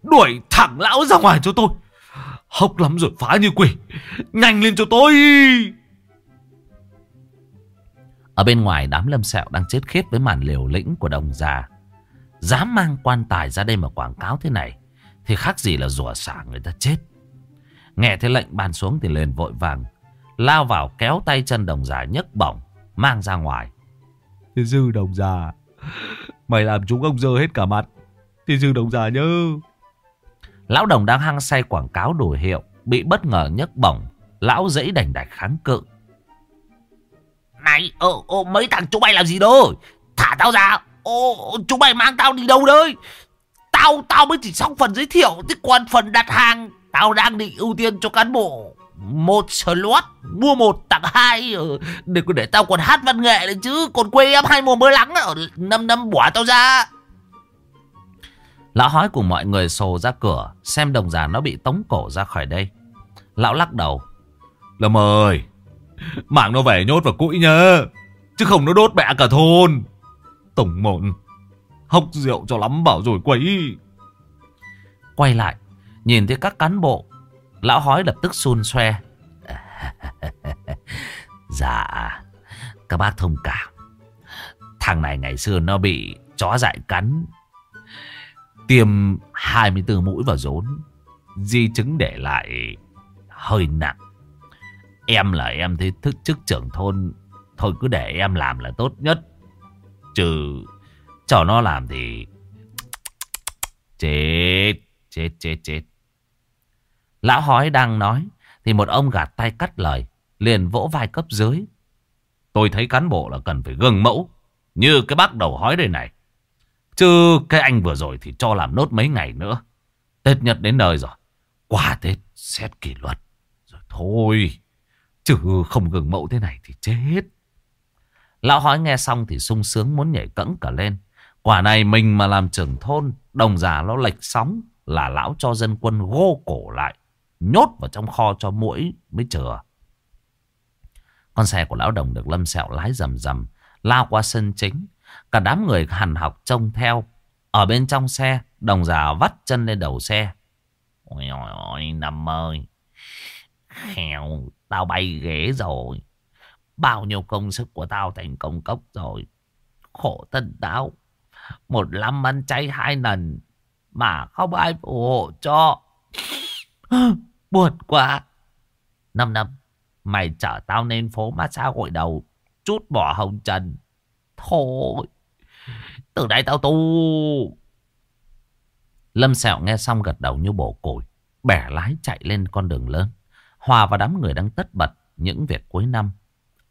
Đuổi thẳng lão ra ngoài cho tôi. Hốc lắm rồi phá như quỷ. Nhanh lên cho tôi! Ở bên ngoài đám lâm sẹo đang chết khiếp với màn liều lĩnh của đồng già. Dám mang quan tài ra đây mà quảng cáo thế này thì khác gì là rủa xả người ta chết. Nghe thấy lệnh bàn xuống thì liền vội vàng lao vào kéo tay chân đồng già nhấc bổng mang ra ngoài.
Thế dư đồng già Mày làm chúng ông dơ hết cả mặt Thế dư đồng già nhớ
Lão đồng đang hăng say quảng cáo đồ hiệu Bị bất ngờ nhấc bổng Lão dãy đành đạch kháng cự
Này, ô, ô, mấy thằng chúng mày làm gì đâu? Thả tao ra. Ô, chúng mày mang tao đi đâu đấy? Tao, tao mới chỉ xong phần giới thiệu. Thế còn phần đặt hàng, tao đang định ưu tiên cho cán bộ. Một slot, mua một tặng hai. Ờ, để, để tao còn hát văn nghệ đấy chứ. Còn quê em hai mùa mưa nắng ở năm năm bỏ tao ra.
Lão hói cùng mọi người xô ra cửa Xem đồng già nó bị tống cổ ra khỏi đây Lão lắc đầu
Lâm ơi Mạng nó về nhốt vào cũi nhá Chứ không nó đốt mẹ cả thôn Tổng mộn Hốc rượu cho lắm bảo rồi quấy
Quay lại Nhìn thấy các cán bộ Lão hói lập tức xun xoe
Dạ, các bác thông cảm. Thằng này ngày xưa nó bị chó dại cắn. Tiêm 24 mũi vào rốn. Di chứng để lại hơi nặng. Em là em thấy thức chức trưởng thôn. Thôi cứ để em làm là tốt nhất. Chứ cho nó làm thì... Chết, chết, chết, chết.
Lão hói đang nói Thì một ông gạt tay cắt lời Liền vỗ vai cấp dưới.
Tôi thấy cán bộ là cần phải gương mẫu Như cái bác đầu hói đây này. Chứ cái anh vừa rồi thì cho làm nốt mấy ngày nữa. Tết Nhật đến nơi rồi Qua Tết xét kỷ luật. Rồi thôi Chứ không gương mẫu thế này thì chết.
Lão hói nghe xong thì sung sướng muốn nhảy cẫng cả lên Quả này mình mà làm trưởng thôn Đồng già nó lệch sóng Là lão cho dân quân gô cổ lại Nhốt vào trong kho cho mũi mới chừa Con xe của lão đồng được lâm sẹo lái rầm rầm Lao qua sân chính Cả đám người hàn học trông theo Ở bên trong xe Đồng già vắt chân lên đầu xe
Ôi ôi ôi, Năm ơi. Hèo, tao bay ghế rồi. Bao nhiêu công sức của tao thành công cốc rồi. Khổ thân tao. Một lăm ăn cháy hai lần. Mà không ai phù hộ cho. Buồn quá. Năm năm, mày chở tao lên phố massage gội đầu. Chút bỏ hồng trần. Thôi. Từ đây tao tu.
Lâm sẹo nghe xong gật đầu như bổ củi Bẻ lái chạy lên con đường lớn Hòa vào đám người đang tất bật Những việc cuối năm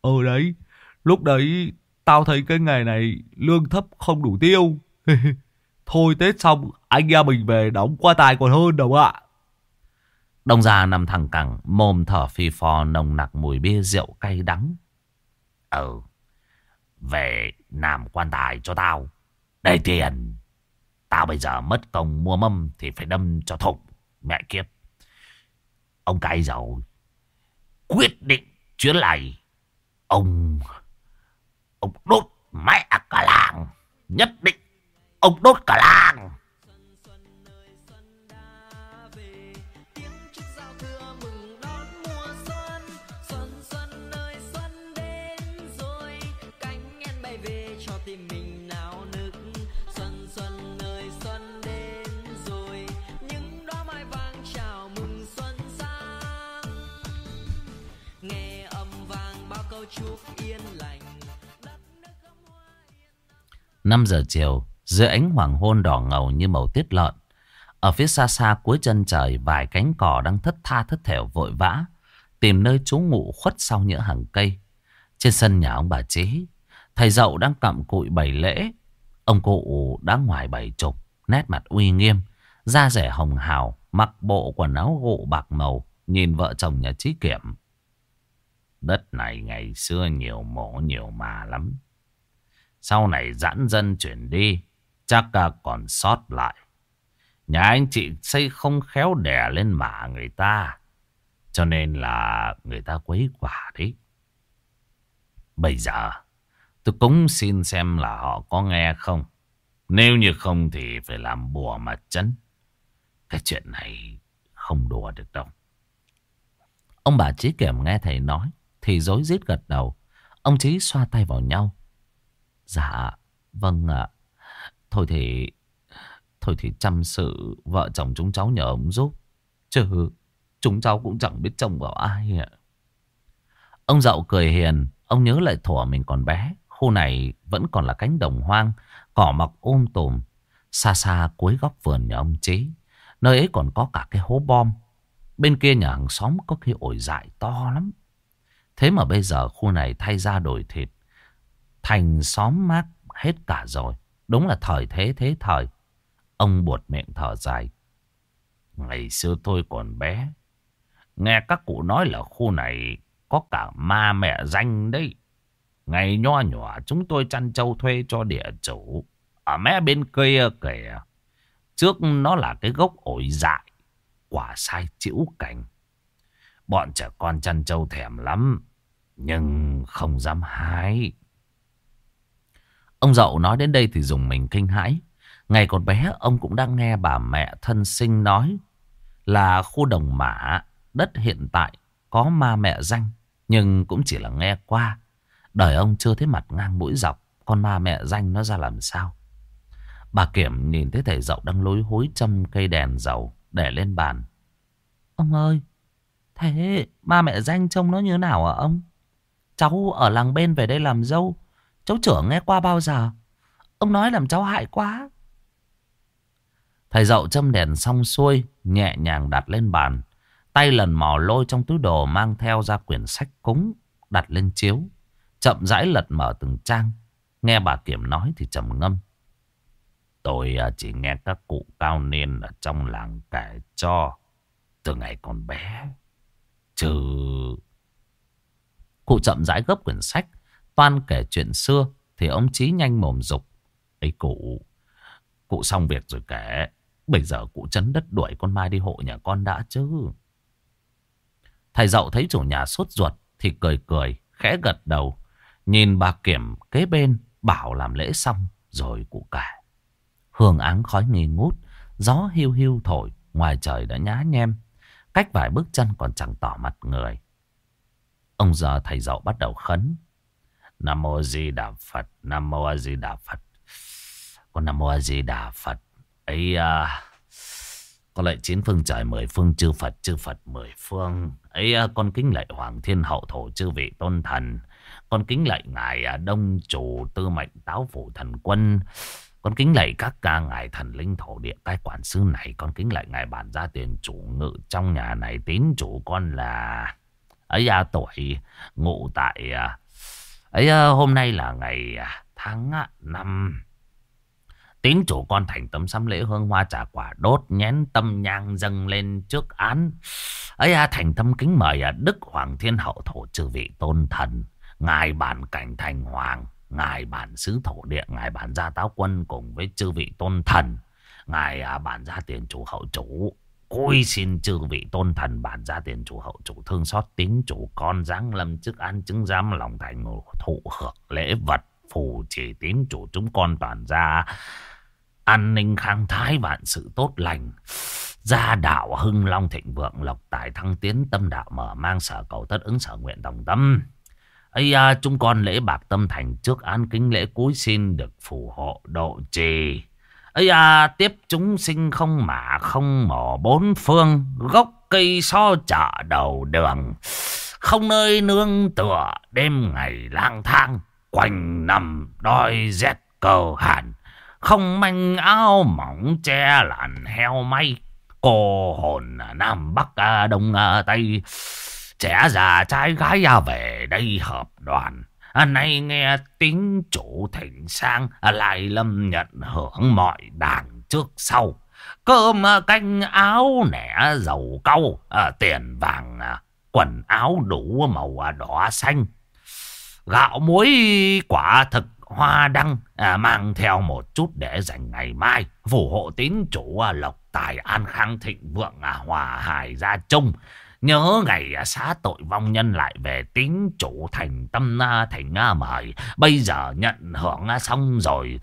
Ừ đấy Lúc đấy, Tao thấy cái ngày này Lương thấp không đủ tiêu Thôi, Tết xong, Anh em mình về đóng qua tài còn hơn đâu ạ
Đồng già nằm thẳng cẳng, Mồm thở phì phò, nồng nặc mùi bia rượu cay đắng
Ừ. Về làm quan tài cho tao. Đây tiền. Tao bây giờ mất công mua mâm thì phải đâm cho thục. Mẹ kiếp. Ông cay rồi. Quyết định chuyến này. Ông... Ông đốt mẹ cả làng. Nhất định ông đốt cả làng.
Chúc yên lành 5 giờ chiều, Dưới ánh hoàng hôn đỏ ngầu như màu tiết lợn, Ở phía xa xa cuối chân trời Vài cánh cỏ đang thất tha thất thểu vội vã, Tìm nơi trú ngụ khuất sau những hàng cây. Trên sân nhà ông bà Chí, Thầy dậu đang cặm cụi bày lễ. Ông cụ đã ngoài bảy chục, Nét mặt uy nghiêm, Da rẻ hồng hào, Mặc bộ quần áo gụ bạc màu, Nhìn vợ chồng nhà Chí Kiểm Đất này ngày xưa nhiều mổ nhiều mà lắm. Sau này giãn dân chuyển đi, chắc còn sót lại. Nhà anh chị xây không khéo đè lên mả người ta. Cho nên là người ta quấy quả đấy. Bây giờ, tôi cũng xin xem là họ có nghe không. Nếu như không thì phải làm bùa mà chấn. Cái chuyện này không đùa được đâu. Ông bà Chí Kiểm nghe thầy nói. Thì dối rít gật đầu. Ông Chí xoa tay vào nhau. Dạ, vâng ạ. Thôi thì... Thôi thì chăm sự vợ chồng chúng cháu nhờ ông giúp. Chứ chúng cháu cũng chẳng biết trông vào ai ạ. Ông dậu cười hiền. Ông nhớ lại thuở mình còn bé. Khu này vẫn còn là cánh đồng hoang. Cỏ mọc ôm tùm. Xa xa cuối góc vườn nhà ông Chí. Nơi ấy còn có cả cái hố bom. Bên kia nhà hàng xóm có cái ổi dại to lắm. Thế mà bây giờ khu này thay ra đổi thịt. Thành xóm mát hết cả rồi. Đúng là thời thế thế thời. Ông buột miệng thở dài. Ngày xưa tôi còn bé. Nghe các cụ nói là khu này có cả ma mẹ danh đấy. Ngày nho nhỏ, chúng tôi chăn trâu thuê cho địa chủ. Ở mé bên kia kìa. Trước nó là cái gốc ổi dại. Quả sai chịu cảnh Bọn trẻ con chăn trâu thèm lắm. Nhưng không dám hái. Ông dậu nói đến đây thì dùng mình kinh hãi. Ngày còn bé ông cũng đang nghe bà mẹ thân sinh nói là khu đồng mã đất hiện tại có ma mẹ danh. Nhưng cũng chỉ là nghe qua. Đời ông chưa thấy mặt ngang mũi dọc. Con ma mẹ danh nó ra làm sao. Bà Kiểm nhìn thấy thầy dậu đang lối hối châm cây đèn dầu để lên bàn. Ông ơi, thế ba mẹ danh trông nó như nào hả ông? Cháu ở làng bên về đây làm dâu. Cháu trưởng nghe qua bao giờ. Ông nói làm cháu hại quá. Thầy dậu châm đèn xong xuôi, nhẹ nhàng đặt lên bàn. Tay lần mò lôi trong túi đồ mang theo ra quyển sách cúng, đặt lên chiếu. Chậm rãi lật mở từng trang. Nghe bà Kiểm nói thì trầm ngâm. Tôi à, chỉ nghe các cụ cao niên ở trong làng kể cho từ ngày còn bé. Trừ... Cụ chậm rãi gấp quyển sách. Toan kể chuyện xưa. Thì ông Chí nhanh mồm dục. ấy cụ. Cụ xong việc rồi kể. Bây giờ cụ chấn đất đuổi con Mai đi hộ nhà con đã chứ. Thầy dậu thấy chủ nhà sốt ruột. Thì cười cười. Khẽ gật đầu. Nhìn bà Kiểm kế bên. Bảo làm lễ xong. Rồi cụ kể. Hương áng khói nghi ngút. Gió hiu hiu thổi. Ngoài trời đã nhá nhem. Cách vài bước chân còn chẳng tỏ mặt người. Ông giờ thầy dậu bắt đầu khấn. Nam Mô Di Đà Phật, Nam Mô A Di Đà Phật. Con Nam Mô A Di Đà Phật ấy à, con lại chín phương trời mười phương chư Phật chư Phật mười phương ấy à, con kính lạy Hoàng Thiên Hậu Thổ chư vị tôn thần con kính lạy ngài à, Đông Chủ Tư Mệnh Táo Phủ Thần Quân con kính lạy các ca ngài thần linh thổ địa cai quản sư này con kính lạy ngài bản gia tiền chủ ngự trong nhà này tín chủ con là ấy à, tuổi ngụ tại à, ấy à, hôm nay là ngày à, tháng à, năm Tín chủ con thành tâm sắm lễ hương hoa trà quả đốt nhén tâm nhang dâng lên trước án. ấy à, thành tâm kính mời à, Đức Hoàng Thiên Hậu Thổ trừ vị tôn thần.
Ngài bản cảnh thành hoàng, ngài bản sứ thổ địa, ngài bản gia táo quân cùng với chư vị tôn thần, ngài à, bản gia tiền chủ hậu chủ. Cúi xin chư vị tôn thần bản gia tiền chủ hậu chủ thương xót tính chủ con giáng lâm chức an chứng giám lòng thành thụ hưởng lễ vật phù chỉ tín chủ chúng con toàn gia. An ninh khang thái vạn sự tốt lành. Gia đạo hưng long thịnh vượng lộc tài thăng tiến tâm đạo mở mang sở cầu tất ứng sở nguyện đồng tâm ấy à, chúng con lễ bạc tâm thành trước an kính lễ cúi xin được phù hộ độ trì. Ấy à, tiếp chúng sinh không mả không mỏ bốn phương gốc cây so chợ đầu đường. Không nơi nương tựa đêm ngày lang thang quanh nằm đói rét cờ hàn. Không manh áo mỏng che làn heo may cô hồn nam bắc à, đông à, tây trẻ già trai gái ra về đây hợp đoàn. À, nay nghe tiếng chủ thịnh sang à, lại lâm nhận hưởng mọi đàn trước sau. Cơm à, canh áo nẻ dầu câu tiền vàng quần áo đủ màu đỏ xanh. Gạo muối quả thực hoa đăng à, mang theo một chút để dành ngày mai. Phù hộ tín chủ à, lộc tài an khang thịnh vượng à, hòa hài gia chung nhớ ngày à, xá tội vong nhân lại về tín chủ thành tâm na thành nga mời bây giờ nhận hưởng à, xong rồi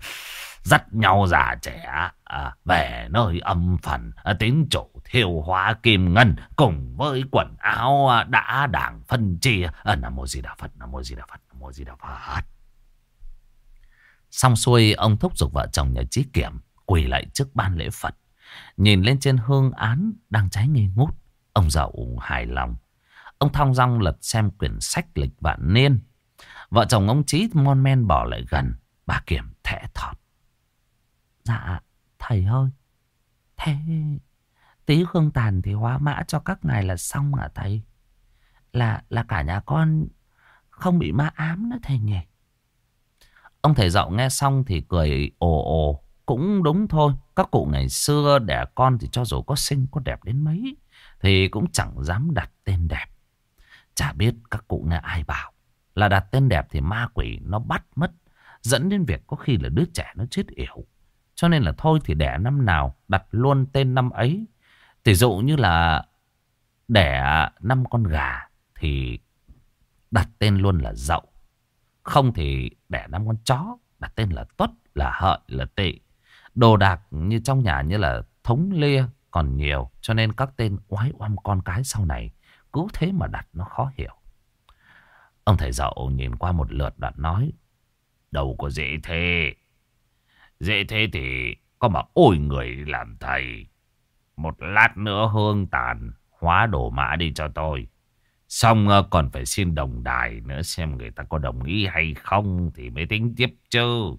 dắt nhau già trẻ à, về nơi âm phần à, tín chủ thiêu hóa kim ngân cùng với quần áo à, đã đảng phân chia à, nam mô di đà phật nam mô di đà phật nam mô di đà phật
Xong xuôi ông thúc giục vợ chồng nhà trí kiểm quỳ lại trước ban lễ Phật. Nhìn lên trên hương án đang cháy nghi ngút. Ông giàu hài lòng. Ông thong dong lật xem quyển sách lịch vạn niên. Vợ chồng ông Trí mon men bỏ lại gần. Bà Kiểm thẻ thọt. Dạ, thầy ơi. Thế tí hương tàn thì hóa mã cho các ngài là xong hả thầy? Là là cả nhà con không bị ma ám nữa thầy nhỉ? Ông thầy dậu nghe xong thì cười ồ ồ. Cũng đúng thôi. Các cụ ngày xưa đẻ con thì cho dù có xinh có đẹp đến mấy. Thì cũng chẳng dám đặt tên đẹp. Chả biết các cụ nghe ai bảo. Là đặt tên đẹp thì ma quỷ nó bắt mất. Dẫn đến việc có khi là đứa trẻ nó chết yểu. Cho nên là thôi thì đẻ năm nào đặt luôn tên năm ấy. Tỷ dụ như là đẻ năm con gà thì đặt tên luôn là dậu. Không thì đẻ năm con chó đặt tên là tuất, là hợi, là tị. Đồ đạc như trong nhà như là thống lia còn nhiều. Cho nên các tên oái oăm con cái sau này cứ thế mà đặt nó khó hiểu. Ông thầy dậu nhìn qua một lượt đoạn nói. Đầu có dễ thế. Dễ thế thì có mà ôi người làm thầy. Một lát nữa hương tàn hóa đổ mã đi cho tôi. Xong ờ, còn phải xin đồng đài nữa xem người ta có đồng ý hay không thì mới tính tiếp chứ.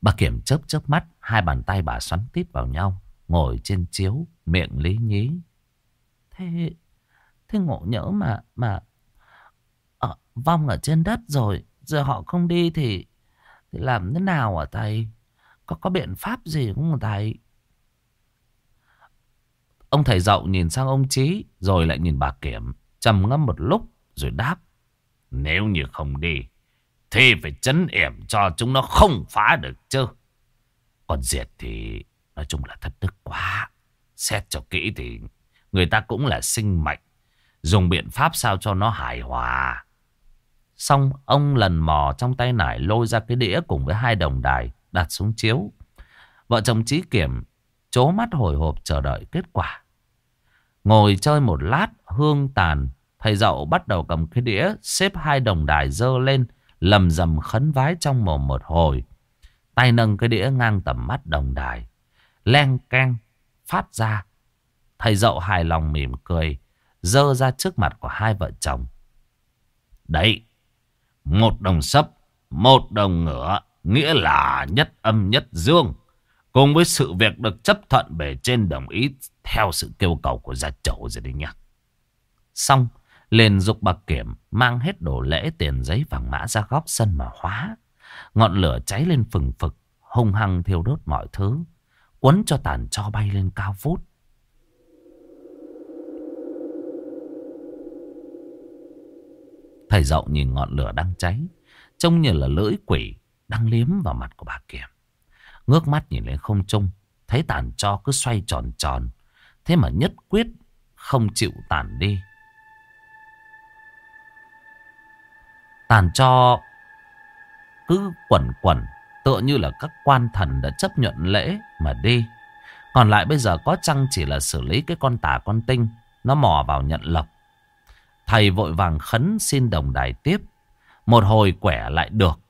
Bà Kiểm chớp chớp mắt, hai bàn tay bà xoắn tít vào nhau, ngồi trên chiếu, miệng lý nhí. Thế, thế ngộ nhỡ mà, mà, ở, vong ở trên đất rồi, giờ họ không đi thì, thì làm thế nào hả thầy? Có, có biện pháp gì không hả thầy? Ông thầy dậu nhìn sang ông Chí rồi lại nhìn bà Kiểm. trầm ngâm một lúc rồi đáp. Nếu như không đi thì phải chấn yểm cho chúng nó không phá được chứ. Còn diệt thì nói chung là thất đức quá. Xét cho kỹ thì người ta cũng là sinh mệnh. Dùng biện pháp sao cho nó hài hòa. Xong ông lần mò trong tay nải lôi ra cái đĩa cùng với hai đồng đài đặt xuống chiếu. Vợ chồng trí Kiểm chố mắt hồi hộp chờ đợi kết quả. Ngồi chơi một lát hương tàn, thầy dậu bắt đầu cầm cái đĩa xếp hai đồng đài dơ lên, lầm rầm khấn vái trong mồm một hồi. Tay nâng cái đĩa ngang tầm mắt đồng đài, len keng phát ra. Thầy dậu hài lòng mỉm cười, dơ ra trước mặt của hai vợ chồng. Đấy, một đồng sấp, một đồng ngửa, nghĩa là nhất âm nhất dương. Cùng với sự việc được chấp thuận bề trên đồng ý theo sự kêu cầu của gia chủ rồi đấy nhá. Xong, liền dục bạc kiểm mang hết đồ lễ tiền giấy vàng mã ra góc sân mà hóa. Ngọn lửa cháy lên phừng phực, hung hăng thiêu đốt mọi thứ, quấn cho tàn cho bay lên cao vút. Thầy dậu nhìn ngọn lửa đang cháy. Trông như là lưỡi quỷ đang liếm vào mặt của bà Kiểm. Ngước mắt nhìn lên không trung. Thấy tàn cho cứ xoay tròn tròn. Thế mà nhất quyết không chịu tàn đi. Tàn cho cứ quẩn quẩn tựa như là các quan thần đã chấp nhận lễ mà đi. Còn lại bây giờ có chăng chỉ là xử lý cái con tả con tinh, nó mò vào nhận lộc. Thầy vội vàng khấn xin đồng đài tiếp. Một hồi quẻ lại được.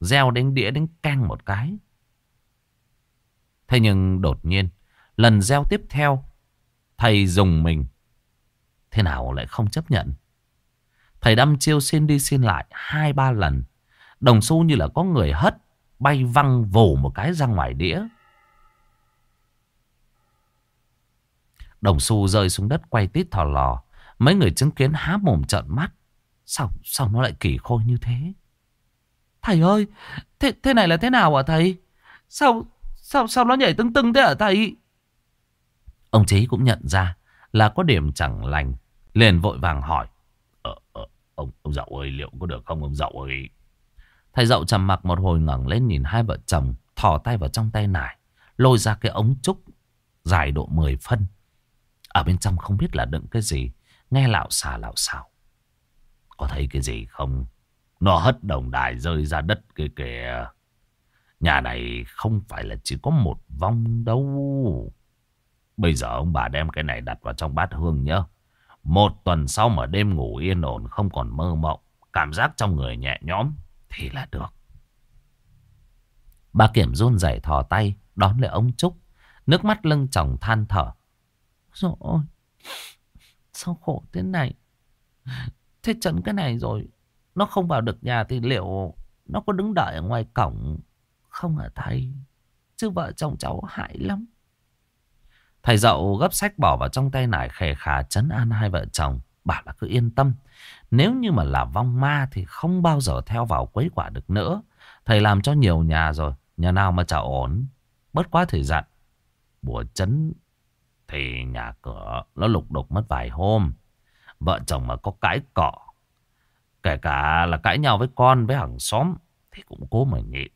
Gieo đến đĩa đến căng một cái. Thế nhưng đột nhiên. Lần gieo tiếp theo. Thầy dùng mình. Thế nào lại không chấp nhận. Thầy đâm chiêu xin đi xin lại hai ba lần. Đồng xu như là có người hất. Bay văng vù một cái ra ngoài đĩa. Đồng xu rơi xuống đất quay tít thò lò. Mấy người chứng kiến há mồm trợn mắt. Sao, sao nó lại kỳ khôi như thế? Thầy ơi, thế, thế này là thế nào hả thầy? Sao, sao, sao nó nhảy tưng tưng thế hả thầy? Ông Chí cũng nhận ra là có điểm chẳng lành. Liền vội vàng hỏi.
Ờ, ờ, ông, ông dậu ơi, liệu có được không ông dậu ơi?
Thầy dậu trầm mặc một hồi ngẩng lên nhìn hai vợ chồng. Thò tay vào trong tay nải. Lôi ra cái ống trúc dài độ 10 phân. Ở bên trong không biết là đựng cái gì. Nghe lạo xà lạo xào.
Có thấy cái gì không? Nó hất đồng đài rơi ra đất kia kìa. Nhà này không phải là chỉ có một vong đâu. Bây giờ ông bà đem cái này đặt vào trong bát hương nhá. Một tuần sau mà đêm ngủ yên ổn, không còn mơ mộng. Cảm giác trong người nhẹ nhõm thì là được.
Bà Kiểm run rẩy thò tay đón lấy ông Trúc. Nước mắt lưng chồng than thở. Rồi ôi, sao khổ thế này? Thế chấn cái này rồi, nó không vào được nhà thì liệu nó có đứng đợi ở ngoài cổng không hả thầy? Chứ vợ chồng cháu hại lắm. Thầy dậu gấp sách bỏ vào trong tay nải khề khà chấn an hai vợ chồng. Bảo là cứ yên tâm. Nếu như mà là vong ma thì không bao giờ theo vào quấy quả được nữa. Thầy làm cho nhiều nhà rồi. Nhà nào mà chả ổn. Bất quá thời dặn. Bùa chấn thì nhà cửa nó lục đục mất vài hôm. Vợ chồng mà có cãi cọ. Kể cả là cãi nhau với con, với hàng xóm. Thì cũng cố mà nhịn.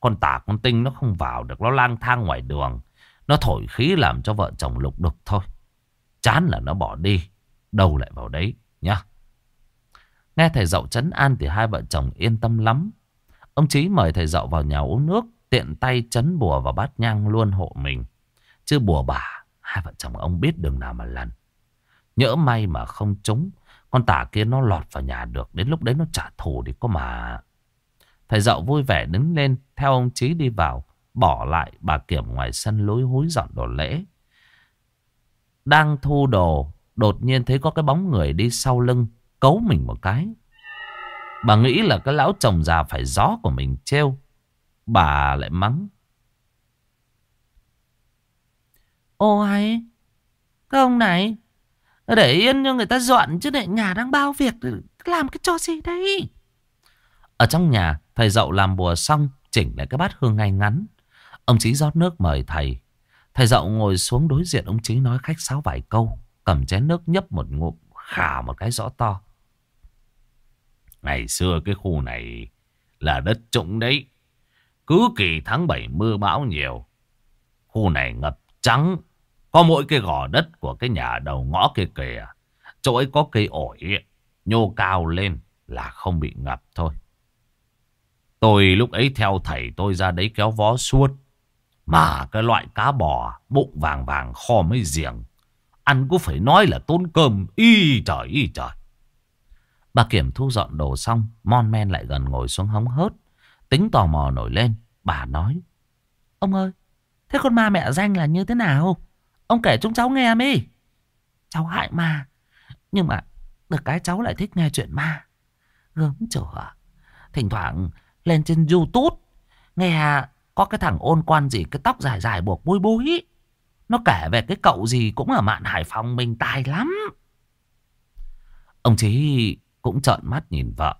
Con tà, con tinh nó không vào được. Nó lang thang ngoài đường. Nó thổi khí làm cho vợ chồng lục đục thôi. Chán là nó bỏ đi. Đâu lại vào đấy, nhá. Nghe thầy dậu chấn an thì hai vợ chồng yên tâm lắm. Ông Chí mời thầy dậu vào nhà uống nước. Tiện tay chấn bùa vào bát nhang luôn hộ mình. Chứ bùa bà, Hai vợ chồng ông biết đường nào mà lần. Nhỡ may mà không trúng. Con tả kia nó lọt vào nhà được. Đến lúc đấy nó trả thù thì có mà. Thầy dậu vui vẻ đứng lên. Theo ông Chí đi vào. Bỏ lại bà Kiểm ngoài sân lối hối dọn đồ lễ. Đang thu đồ. Đột nhiên thấy có cái bóng người đi sau lưng. Cấu mình một cái. Bà nghĩ là cái lão chồng già phải gió của mình trêu. Bà lại mắng. Ô hay Các ông này, Để yên cho người ta dọn chứ để nhà đang bao việc, Làm cái cho gì đây Ở trong nhà, Thầy dậu làm bùa xong, Chỉnh lại cái bát hương ngay ngắn Ông Chí rót nước mời thầy Thầy dậu ngồi xuống đối diện ông Chí nói khách sáo vài câu, Cầm chén nước nhấp một ngụm, Khả một cái rõ to
Ngày xưa cái khu này Là đất trũng đấy Cứ kỳ tháng 7 mưa bão nhiều, Khu này ngập trắng. Có mỗi cái gò đất của cái nhà đầu ngõ kia kìa. Chỗ ấy có cây ổi, nhô cao lên là không bị ngập thôi. Tôi lúc ấy theo thầy tôi ra đấy kéo vó suốt. Mà cái loại cá bò bụng vàng vàng kho mấy giềng. Ăn cũng phải nói là tốn cơm. Y trời y trời.
Bà Kiểm thu dọn đồ xong. Mon men lại gần ngồi xuống hóng hớt. Tính tò mò nổi lên. Bà nói. Ông ơi. Thế con ma mẹ danh là như thế nào? Ông kể chúng cháu nghe mi. Cháu hại ma. Nhưng mà được cái cháu lại thích nghe chuyện ma. Gớm chửa. Thỉnh thoảng lên trên Youtube. Nghe có cái thằng ôn quan gì, cái tóc dài dài buộc bôi bôi. Nó kể về cái cậu gì cũng ở mạn Hải Phòng mình tài lắm. Ông Chí cũng trợn mắt nhìn vợ.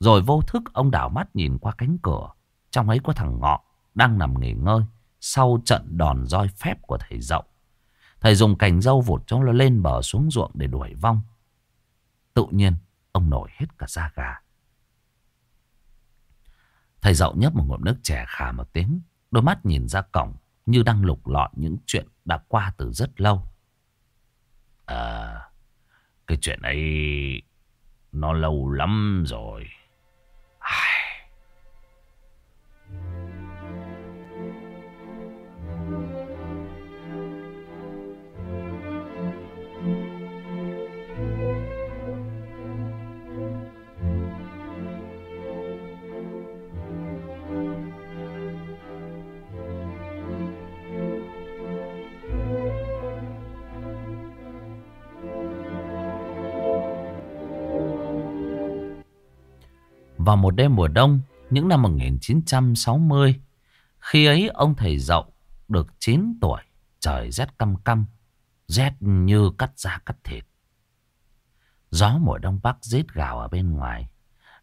Rồi vô thức ông đảo mắt nhìn qua cánh cửa. Trong ấy có thằng Ngọ đang nằm nghỉ ngơi sau trận đòn roi phép của thầy dậu. Thầy dùng cành dâu vụt cho nó lên bờ xuống ruộng để đuổi vong. Tự nhiên, Ông nổi hết cả da gà. Thầy dậu nhấp một ngụm nước chè khà một tiếng. Đôi mắt nhìn ra cổng như đang lục lọi những chuyện đã qua từ rất lâu.
À, cái chuyện ấy nó lâu lắm rồi. Ai...
Vào một đêm mùa đông, những năm 1960, khi ấy ông thầy dậu được 9 tuổi, trời rét căm căm, rét như cắt da cắt thịt. Gió mùa đông bắc rít gào ở bên ngoài,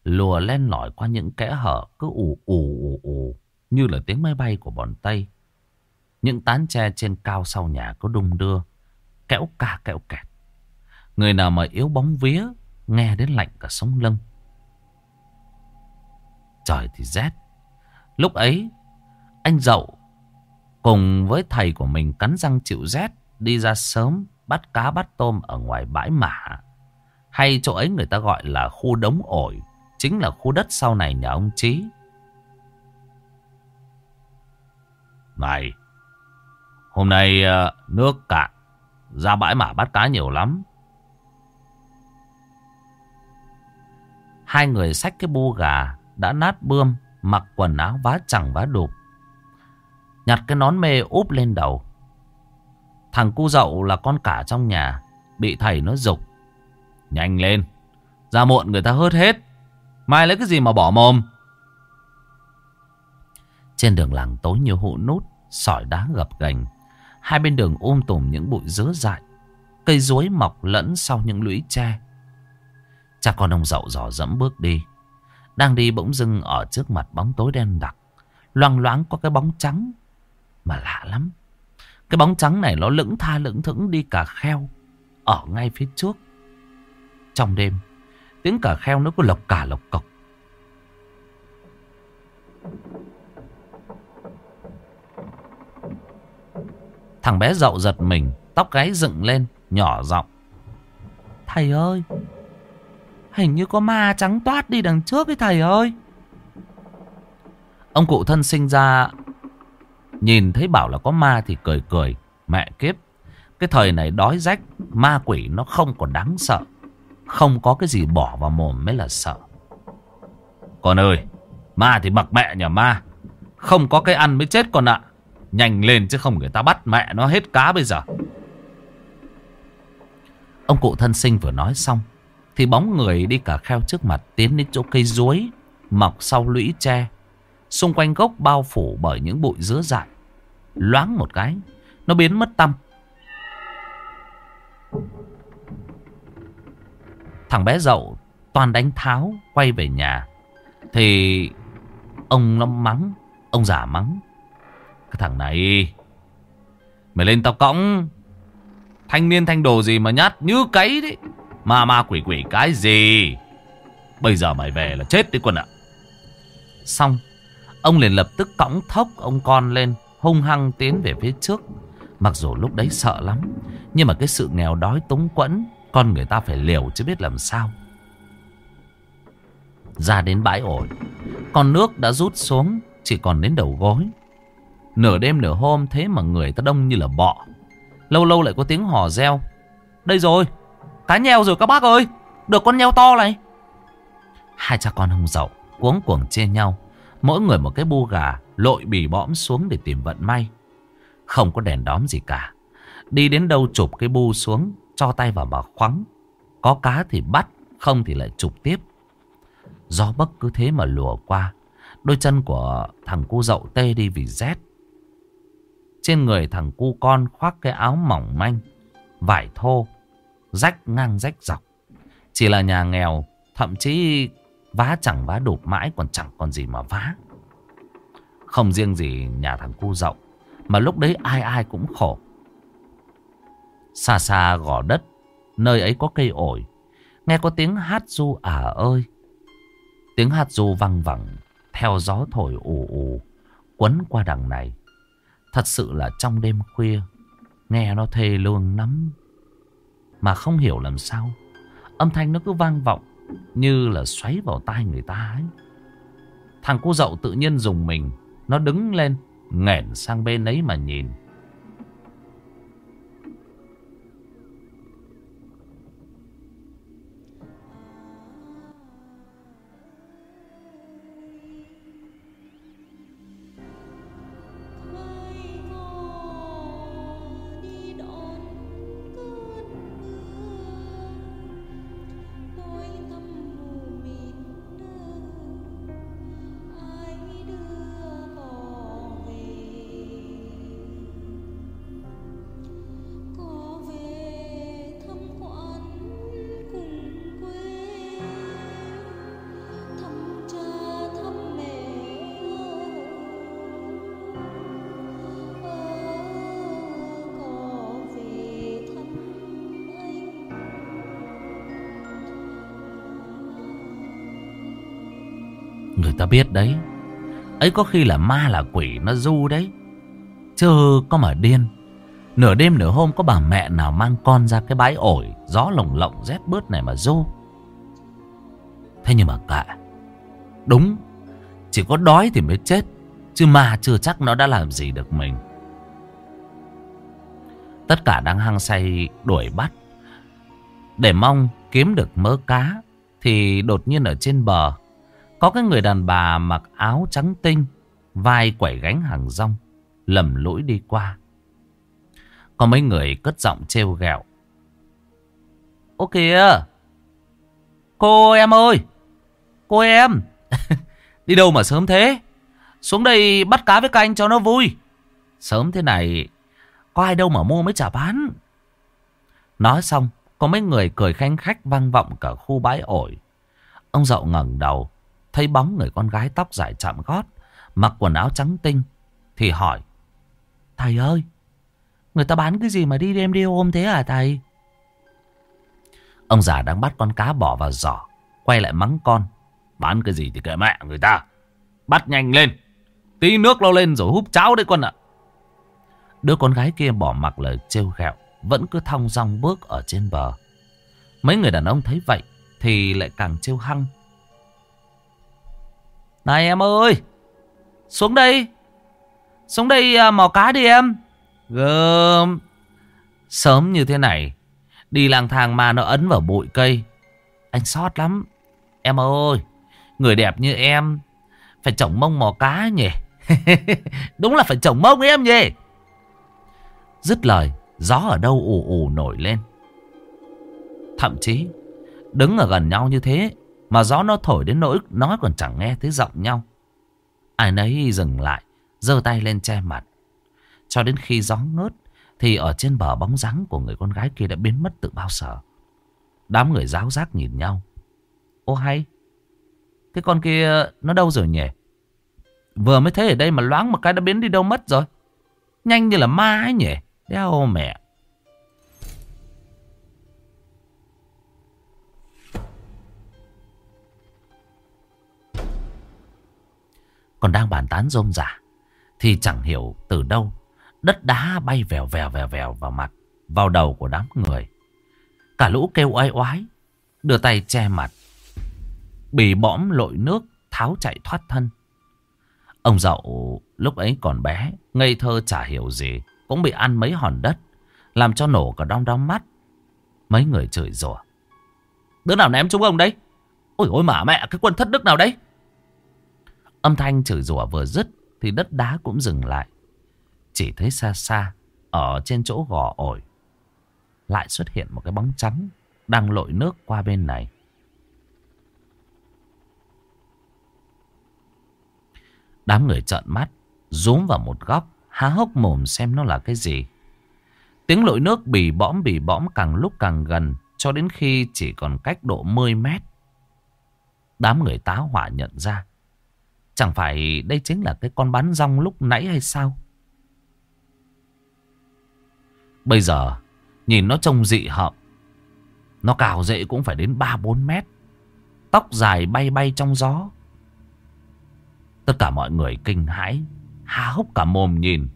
lùa len lỏi qua những kẽ hở cứ ù ù ù ù như là tiếng máy bay của bọn Tây. Những tán tre trên cao sau nhà có đung đưa, kẽo ca kẽo kẹt. Người nào mà yếu bóng vía, nghe đến lạnh cả sống lưng. Trời thì rét. Lúc ấy, anh dậu cùng với thầy của mình cắn răng chịu rét đi ra sớm bắt cá bắt tôm ở ngoài bãi mả. Hay chỗ ấy người ta gọi là khu đống ổi, chính là khu đất sau này nhà ông Trí.
Này, hôm nay ờ, nước cạn, ra bãi mả bắt cá nhiều lắm.
Hai người xách cái bu gà đã nát bươm, mặc quần áo vá chẳng vá đục. Nhặt cái nón mê úp lên đầu. Thằng cu dậu là con cả trong nhà, bị thầy nó dục.
Nhanh lên, ra muộn người ta hớt hết. Mai lấy cái gì mà bỏ mồm.
Trên đường làng tối như hụ nút, sỏi đá gập gành. Hai bên đường ôm tùm những bụi dứa dại. Cây dối mọc lẫn sau những lũy tre. Cha con ông dậu dò dẫm bước đi. Đang đi bỗng dưng ở trước mặt bóng tối đen đặc. Loang loáng có cái bóng trắng. Mà lạ lắm. Cái bóng trắng này nó lững tha lững thững đi cả kheo. Ở ngay phía trước. Trong đêm. Tiếng cả kheo nó có lộc cả lộc cộc. Thằng bé dậu giật mình. Tóc gáy dựng lên. Nhỏ giọng Thầy ơi Hình như có ma trắng toát đi đằng trước ấy thầy ơi. Ông cụ thân sinh ra nhìn thấy bảo là có ma thì cười cười. Mẹ kiếp. Cái thời này đói rách, ma quỷ nó không còn đáng sợ. Không có cái gì bỏ vào mồm mới là sợ.
Con ơi, ma thì mặc mẹ nhà ma. Không có cái ăn mới chết con ạ. Nhanh lên chứ không người ta bắt mẹ nó hết cá bây giờ.
Ông cụ thân sinh vừa nói xong thì bóng người đi cả kheo trước mặt tiến đến chỗ cây ruối mọc sau lũy tre. Xung quanh gốc bao phủ bởi những bụi dứa dại. Loáng một cái, nó biến mất tâm. Thằng bé dậu toàn đánh tháo quay về nhà. Thì ông nó mắng, ông giả mắng.
Cái thằng này, mày lên tao cõng. Thanh niên thanh đồ gì mà nhát như cấy đấy. Ma ma quỷ quỷ cái gì? Bây giờ mày về là chết đi quân ạ.
Xong, Ông liền lập tức cõng thốc ông con lên, Hung hăng tiến về phía trước. Mặc dù lúc đấy sợ lắm, Nhưng mà cái sự nghèo đói túng quẫn, Con người ta phải liều chứ biết làm sao. Ra đến bãi ổi, Con nước đã rút xuống, Chỉ còn đến đầu gối. Nửa đêm nửa hôm thế mà người ta đông như là bọ. Lâu lâu lại có tiếng hò reo. Đây rồi! Cá nheo rồi các bác ơi. Được con nheo to này. Hai cha con hông dậu, Cuống cuồng chia nhau. Mỗi người một cái bu gà, Lội bì bõm xuống để tìm vận may. Không có đèn đóm gì cả. Đi đến đâu chụp cái bu xuống, Cho tay vào mà khoắng. Có cá thì bắt, Không thì lại chụp tiếp. Gió bấc cứ thế mà lùa qua. Đôi chân của thằng cu dậu tê đi vì rét. Trên người thằng cu con khoác cái áo mỏng manh, Vải thô. Rách ngang rách dọc Chỉ là nhà nghèo, Thậm chí vá chẳng vá đụp mãi Còn chẳng còn gì mà vá Không riêng gì nhà thằng cu rộng, Mà lúc đấy ai ai cũng khổ Xa xa gò đất, Nơi ấy có cây ổi, Nghe có tiếng hát du à ơi. Tiếng hát du văng vẳng, theo gió thổi ù ù, quấn qua đằng này. Thật sự là trong đêm khuya, nghe nó thê lương lắm. Mà không hiểu làm sao âm thanh nó cứ vang vọng, như là xoáy vào tai người ta ấy. Thằng cô dậu tự nhiên dùng mình, nó đứng lên nghển sang bên ấy mà nhìn. Biết đấy. Ấy có khi là ma là quỷ nó du đấy. Chứ có mà điên. Nửa đêm nửa hôm có bà mẹ nào mang con ra cái bãi ổi, Gió lồng lộng rét bớt này mà du. Thế nhưng mà cả Đúng, Chỉ có đói thì mới chết, Chứ ma chưa chắc nó đã làm gì được mình. Tất cả đang hăng say đuổi bắt. Để mong kiếm được mớ cá, Thì đột nhiên ở trên bờ có cái người đàn bà mặc áo trắng tinh, vai quẩy gánh hàng rong, lầm lũi đi qua. Có mấy người cất giọng trêu ghẹo. Ô kìa! Cô em ơi! Cô em! đi đâu mà sớm thế? Xuống đây bắt cá với canh cho nó vui. Sớm thế này, có ai đâu mà mua mới trả bán. Nói xong, có mấy người cười khanh khách vang vọng cả khu bãi ổi. Ông dậu ngẩng đầu, Thấy bóng người con gái tóc dài chạm gót, Mặc quần áo trắng tinh, Thì hỏi, Thầy ơi, Người ta bán cái gì mà đi đêm đi ôm thế hả thầy? Ông già đang bắt con cá bỏ vào giỏ, Quay lại mắng con, Bán cái gì thì kệ mẹ người ta, Bắt nhanh lên, Tí nước lâu lên rồi húp cháo đấy con ạ. Đứa con gái kia bỏ mặc lời trêu ghẹo, Vẫn cứ thong dong bước ở trên bờ. Mấy người đàn ông thấy vậy Thì lại càng trêu hăng này em ơi, Xuống đây. Xuống đây à, mò cá đi em. Gơm. Sớm như thế này, Đi lang thang mà nó ấn vào bụi cây. Anh sót lắm. Em ơi, Người đẹp như em, Phải trồng mông mò cá nhỉ? Đúng là phải trồng mông em nhỉ? Dứt lời, Gió ở đâu ù ù nổi lên. Thậm chí, Đứng ở gần nhau như thế mà gió nó thổi đến nỗi nói còn chẳng nghe thấy giọng nhau. Ai nấy dừng lại, giơ tay lên che mặt. Cho đến khi gió ngớt, thì ở trên bờ bóng dáng của người con gái kia đã biến mất từ bao giờ. Đám người giáo giác nhìn nhau. Ô hay, cái con kia nó đâu rồi nhỉ? Vừa mới thấy ở đây mà loáng một cái đã biến đi đâu mất rồi. Nhanh như là ma ấy nhỉ? Đeo mẹ. Còn đang bàn tán rôm rả. Thì chẳng hiểu từ đâu, đất đá bay vèo vèo vèo vèo vào mặt, vào đầu của đám người. Cả lũ kêu oai oái, đưa tay che mặt. Bì bõm lội nước, tháo chạy thoát thân. Ông dậu lúc ấy còn bé, ngây thơ chả hiểu gì, cũng bị ăn mấy hòn đất, làm cho nổ cả đong đong mắt. Mấy người chửi rủa. Đứa nào ném chúng ông đấy? Ôi ôi mà mẹ, cái quân thất đức nào đấy? Âm thanh chửi rủa vừa dứt thì đất đá cũng dừng lại. Chỉ thấy xa xa ở trên chỗ gò ổi lại xuất hiện một cái bóng trắng đang lội nước qua bên này. Đám người trợn mắt, rúm vào một góc, há hốc mồm xem nó là cái gì. Tiếng lội nước bì bõm bì bõm càng lúc càng gần, cho đến khi chỉ còn cách độ 10 mét. Đám người táo hỏa nhận ra, Chẳng phải đây chính là cái con bán rong lúc nãy hay sao? Bây giờ, nhìn nó trông dị hợm Nó cào dậy cũng phải đến 3-4 mét. Tóc dài bay bay trong gió. Tất cả mọi người kinh hãi. Há hốc cả mồm nhìn.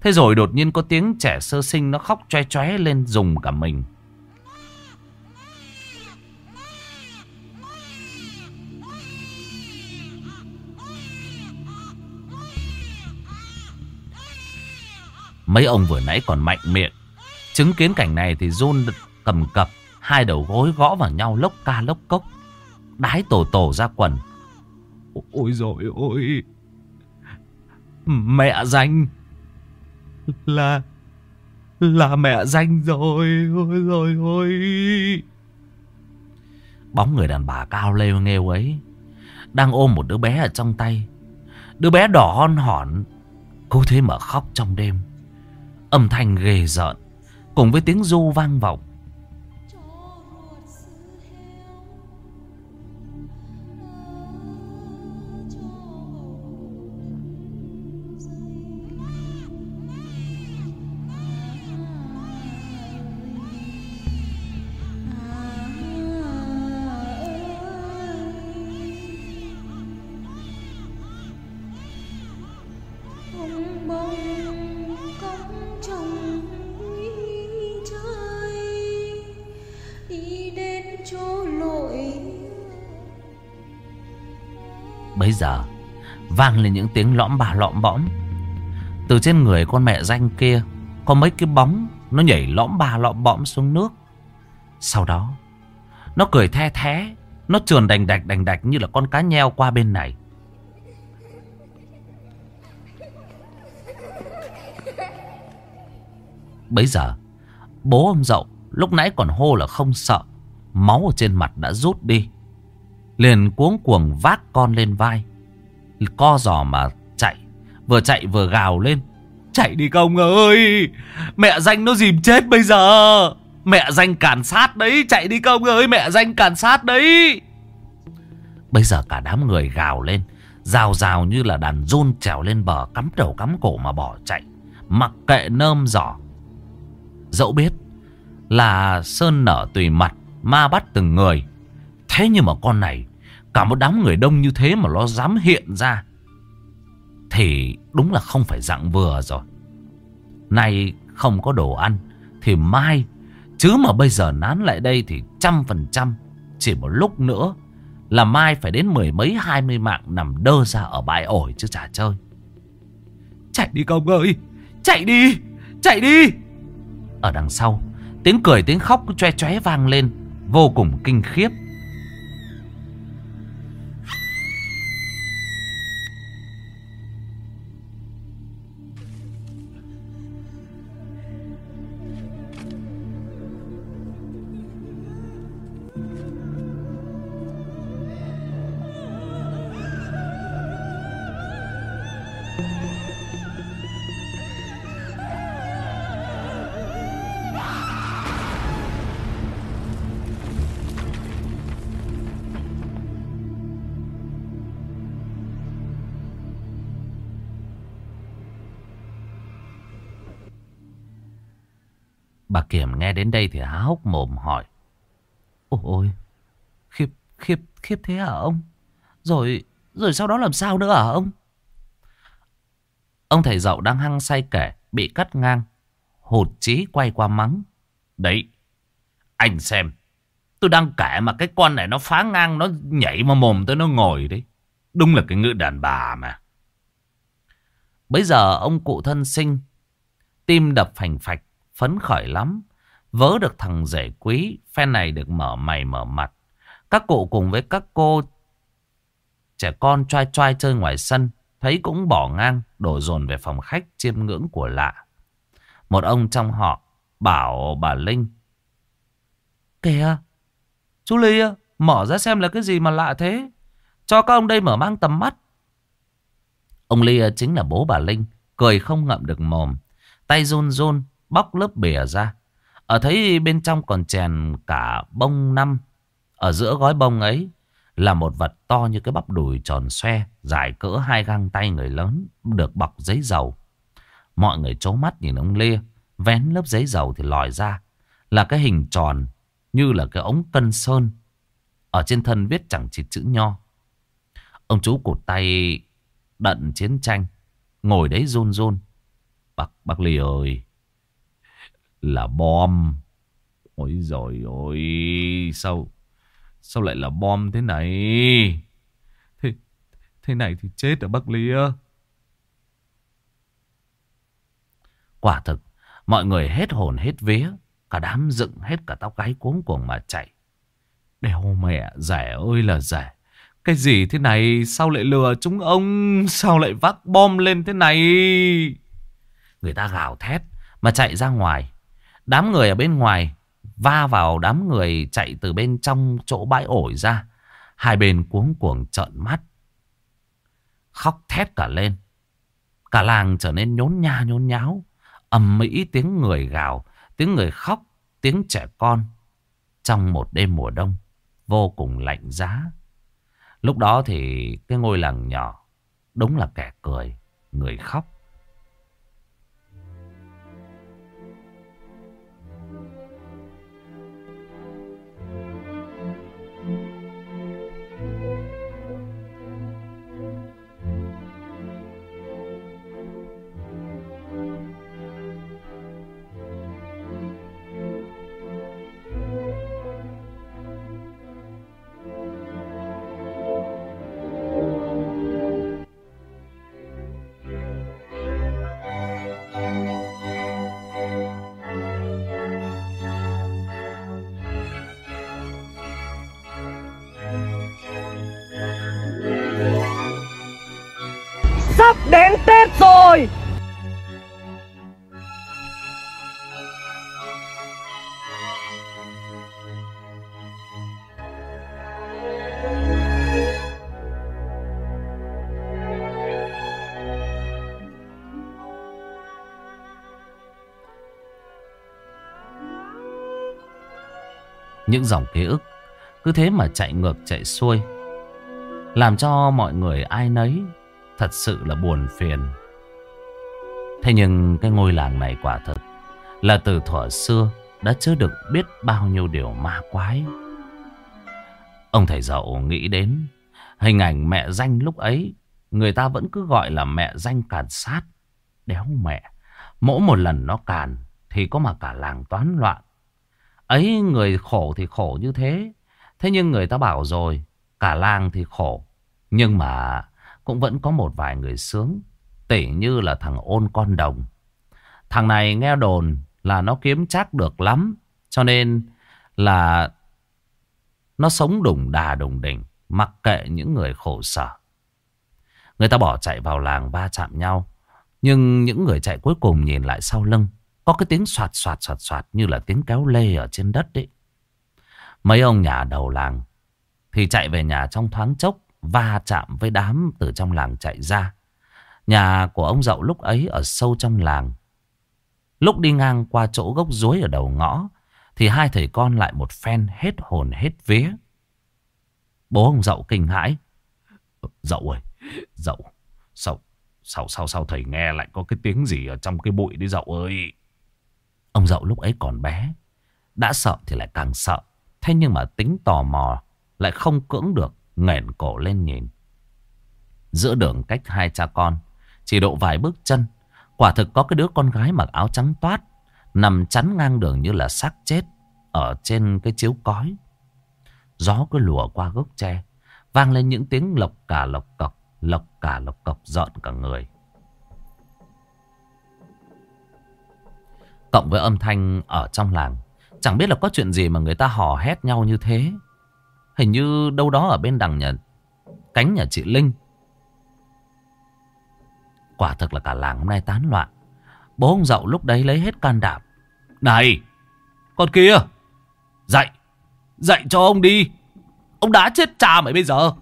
Thế rồi đột nhiên có tiếng trẻ sơ sinh nó khóc choe choe lên dùng cả mình. Mấy ông vừa nãy còn mạnh miệng. Chứng kiến cảnh này thì run cầm cập. Hai đầu gối gõ vào nhau lốc ca lốc cốc. Đái tổ tổ ra quần. Ôi rồi ôi. Mẹ danh. Là. Là mẹ danh rồi. Ôi rồi ôi. Bóng người đàn bà cao lêu nghêu ấy. Đang ôm một đứa bé ở trong tay. Đứa bé đỏ hon hỏn. Cô thế mà khóc trong đêm. Âm thanh ghê rợn Cùng với tiếng du vang vọng. Vang lên những tiếng lõm bà lõm bõm. Từ trên người con mẹ danh kia, Có mấy cái bóng Nó nhảy lõm bà lõm bõm xuống nước. Sau đó, Nó cười the thế Nó trườn đành đạch đành đạch như là con cá nheo qua bên này. Bây giờ, Bố ông dậu Lúc nãy còn hô là không sợ, Máu ở trên mặt đã rút đi, Liền cuống cuồng vác con lên vai. Co giò mà chạy, Vừa chạy vừa gào lên. Chạy đi công ơi, Mẹ danh nó dìm chết bây giờ. Mẹ danh cản sát đấy, Chạy đi công ơi, mẹ danh cản sát đấy. Bây giờ cả đám người gào lên, Rào rào như là đàn run trèo lên bờ, Cắm đầu cắm cổ mà bỏ chạy, Mặc kệ nơm giỏ Dẫu biết Là sơn nở tùy mặt, Ma bắt từng người. Thế nhưng mà con này Cả một đám người đông như thế mà nó dám hiện ra, Thì đúng là không phải dạng vừa rồi. Nay không có đồ ăn, Thì mai, Chứ mà bây giờ nán lại đây thì trăm phần trăm, Chỉ một lúc nữa, Là mai phải đến mười mấy, hai mươi mạng Nằm đơ ra ở bãi ổi chứ chả chơi. Chạy đi công ơi, Chạy đi Chạy đi! Ở đằng sau, Tiếng cười tiếng khóc cứ choe choé vang lên, Vô cùng kinh khiếp. Bà Kiểm nghe đến đây thì há hốc mồm hỏi. Ôi, khiếp, khiếp, khiếp thế hả ông? Rồi, rồi sau đó làm sao nữa hả ông? Ông thầy dậu đang hăng say kể, bị cắt ngang. Hụt chí quay qua mắng. Đấy, anh xem. Tôi đang kể mà cái con này nó phá ngang, nó nhảy vào mồm tôi nó ngồi đấy. Đúng là cái ngữ đàn bà mà. Bây giờ ông cụ thân sinh, tim đập phành phạch, phấn khởi lắm. Vớ được thằng rể quý, phen này được mở mày mở mặt. Các cụ cùng với các cô trẻ con trai trai chơi ngoài sân, thấy cũng bỏ ngang, đổ dồn về phòng khách chiêm ngưỡng của lạ. Một ông trong họ bảo bà Linh. Kìa, chú Ly mở ra xem là cái gì mà lạ thế. Cho các ông đây mở mang tầm mắt. Ông Ly chính là bố bà Linh, cười không ngậm được mồm. Tay run run, bóc lớp bìa ra. Ở thấy bên trong còn chèn cả bông năm. Ở giữa gói bông ấy là một vật to như cái bắp đùi tròn xoe, dài cỡ hai găng tay người lớn, được bọc giấy dầu. Mọi người chố mắt nhìn ông Lê, vén lớp giấy dầu thì lòi ra. Là cái hình tròn, như là cái ống cân sơn. Ở trên thân viết chẳng chỉ chữ nho. Ông chú cụt tay đận chiến tranh. Ngồi đấy run run. Bác, bác lì ơi. Là bom. Ôi rồi ôi. Sao, sao lại là bom thế này? Thế, thế này thì chết ở Bắc Ly. Quả thực, mọi người hết hồn hết vía. Cả đám dựng hết cả tóc gáy cuống cuồng mà chạy. Đèo mẹ, rẻ ơi là rẻ. Cái gì thế này? Sao lại lừa chúng ông? Sao lại vác bom lên thế này? Người ta gào thét mà chạy ra ngoài. Đám người ở bên ngoài va vào đám người chạy từ bên trong chỗ bãi ổi ra. Hai bên cuống cuồng trợn mắt. Khóc thét cả lên. Cả làng trở nên nhốn nha nhốn nháo. ầm mỹ tiếng người gào, tiếng người khóc, tiếng trẻ con. Trong một đêm mùa đông vô cùng lạnh giá. Lúc đó thì cái ngôi làng nhỏ đúng là kẻ cười, người khóc.
Sắp đến Tết rồi
Những dòng ký ức cứ thế mà chạy ngược, chạy xuôi. Làm cho mọi người ai nấy thật sự là buồn phiền. Thế nhưng cái ngôi làng này quả thật là từ thuở xưa đã chứa được biết bao nhiêu điều ma quái. Ông thầy dậu nghĩ đến hình ảnh mẹ danh lúc ấy, người ta vẫn cứ gọi là mẹ danh càn sát. Đéo mẹ, mỗi một lần nó càn thì có mà cả làng toán loạn. Ấy người khổ thì khổ như thế, thế nhưng người ta bảo rồi, cả làng thì khổ. Nhưng mà cũng vẫn có một vài người sướng. Tỉ như là thằng ôn con đồng. Thằng này nghe đồn là nó kiếm chắc được lắm. Cho nên là nó sống đùng đà đùng đỉnh. Mặc kệ những người khổ sở. Người ta bỏ chạy vào làng va chạm nhau. Nhưng những người chạy cuối cùng nhìn lại sau lưng. Có cái tiếng soạt soạt soạt soạt như là tiếng kéo lê ở trên đất đấy. Mấy ông nhà đầu làng thì chạy về nhà trong thoáng chốc va chạm với đám từ trong làng chạy ra. Nhà của ông dậu lúc ấy ở sâu trong làng. Lúc đi ngang qua chỗ gốc rối ở đầu ngõ, thì hai thầy con lại một phen hết hồn hết vía. Bố ông dậu kinh hãi. Dậu ơi, dậu, sao, sao, sao, sao thầy nghe lại có cái tiếng gì ở trong cái bụi đấy dậu ơi. Ông dậu lúc ấy còn bé, đã sợ thì lại càng sợ. Thế nhưng mà tính tò mò lại không cưỡng được nghển cổ lên nhìn. Giữa đường cách hai cha con, chỉ độ vài bước chân, quả thực có cái đứa con gái mặc áo trắng toát, nằm chắn ngang đường như là xác chết ở trên cái chiếu cói. Gió cứ lùa qua gốc tre, vang lên những tiếng lộc cả lộc cọc, lộc cả lộc cọc dọn cả người. Cộng với âm thanh ở trong làng, chẳng biết là có chuyện gì mà người ta hò hét nhau như thế. Hình như đâu đó ở bên đằng nhà, Cánh nhà chị Linh. Quả thực là cả làng hôm nay tán loạn. Bố ông dậu lúc đấy lấy hết can đảm. Này, Con kia, Dậy Dậy cho ông đi. Ông đã chết cha mày bây giờ.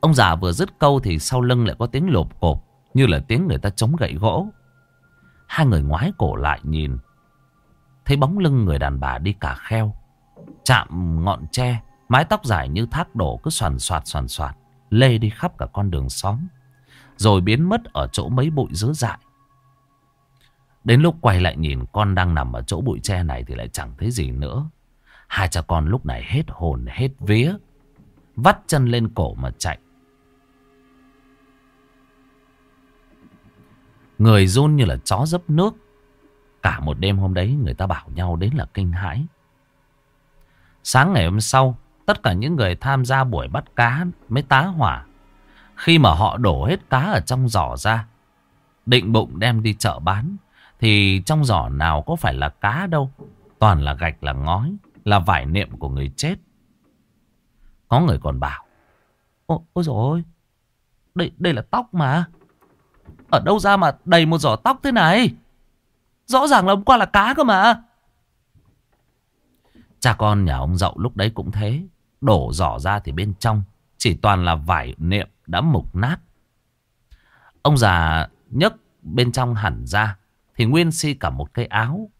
Ông già vừa dứt câu thì sau lưng lại có tiếng lộp cộp, Như là tiếng người ta chống gậy gỗ. Hai người ngoái cổ lại nhìn, Thấy bóng lưng người đàn bà đi cả kheo, Chạm ngọn tre. Mái tóc dài như thác đổ cứ soàn soạt soàn soạt Lê đi khắp cả con đường xóm Rồi biến mất ở chỗ mấy bụi dứa dại Đến lúc quay lại nhìn con đang nằm ở chỗ bụi tre này thì lại chẳng thấy gì nữa Hai cha con lúc này hết hồn hết vía. Vắt chân lên cổ mà chạy. Người run như là chó dấp nước. Cả một đêm hôm đấy người ta bảo nhau đến là kinh hãi. Sáng ngày hôm sau, tất cả những người tham gia buổi bắt cá mới tá hỏa. Khi mà họ đổ hết cá ở trong giỏ ra, định bụng đem đi chợ bán, thì trong giỏ nào có phải là cá đâu. Toàn là gạch là ngói, là vải niệm của người chết. Có người còn bảo, Ôi, ôi dồi ôi, đây, đây là tóc mà. Ở đâu ra mà đầy một giỏ tóc thế này? Rõ ràng là hôm qua là cá cơ mà. Cha con nhà ông dậu lúc đấy cũng thế. Đổ giỏ ra thì bên trong chỉ toàn là vải niệm đã mục nát. Ông già nhấc bên trong hẳn ra thì nguyên si cả một cái áo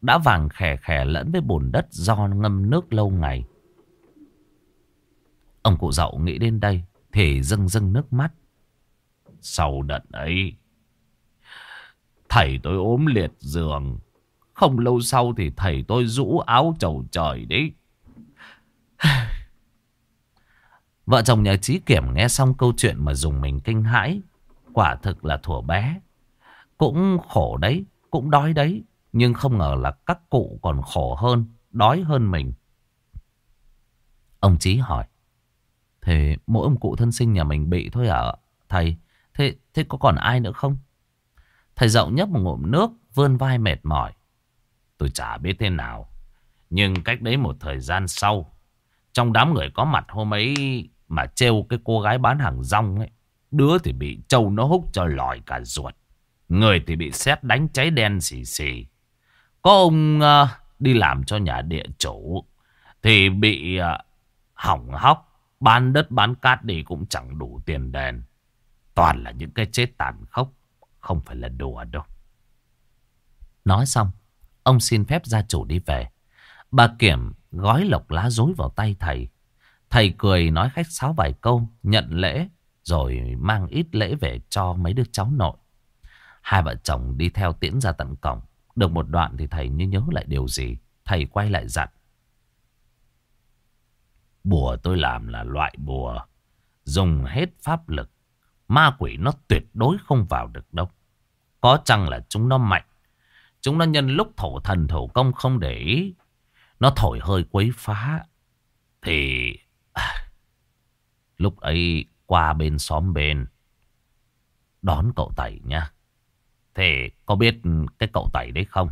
đã vàng khè khè lẫn với bùn đất do ngâm nước lâu ngày. Ông cụ dậu nghĩ đến đây thì dâng dâng nước mắt.
Sau đợt ấy, thầy tôi ốm liệt giường. Không lâu sau thì thầy tôi rũ áo chầu trời đấy.
Vợ chồng nhà trí kiểm nghe xong câu chuyện mà dùng mình kinh hãi. Quả thực là thủa bé. Cũng khổ đấy, cũng đói đấy. Nhưng không ngờ là các cụ còn khổ hơn, đói hơn mình. Ông trí hỏi. Thế mỗi ông cụ thân sinh nhà mình bị thôi à thầy? Thế, thế có còn ai nữa không? Thầy dậu nhấp một ngụm nước, vươn vai mệt mỏi.
Tôi chả biết thế nào. Nhưng cách đấy một thời gian sau, trong đám người có mặt hôm ấy mà trêu cái cô gái bán hàng rong ấy. Đứa thì bị trâu nó hút cho lòi cả ruột. Người thì bị xét đánh cháy đen xì xì. Có ông uh, đi làm cho nhà địa chủ thì bị uh, hỏng hóc. Bán đất bán cát đi cũng chẳng đủ tiền đền. Toàn là những cái chết tàn khốc. Không phải là đùa đâu.
Nói xong, ông xin phép gia chủ đi về. Bà Kiểm gói lộc lá rối vào tay thầy. Thầy cười nói khách sáo vài câu, nhận lễ, rồi mang ít lễ về cho mấy đứa cháu nội. Hai vợ chồng đi theo tiễn ra tận cổng. Được một đoạn thì thầy như nhớ lại điều gì. Thầy quay lại dặn.
Bùa tôi làm là loại bùa. Dùng hết pháp lực. Ma quỷ nó tuyệt đối không vào được đâu. Có chăng là chúng nó mạnh. Chúng nó nhân lúc thổ thần thổ công không để ý. Nó thổi hơi quấy phá. Thì... Lúc ấy qua bên xóm bên. Đón cậu Tẩy nha. Thế có biết cái cậu Tẩy đấy không?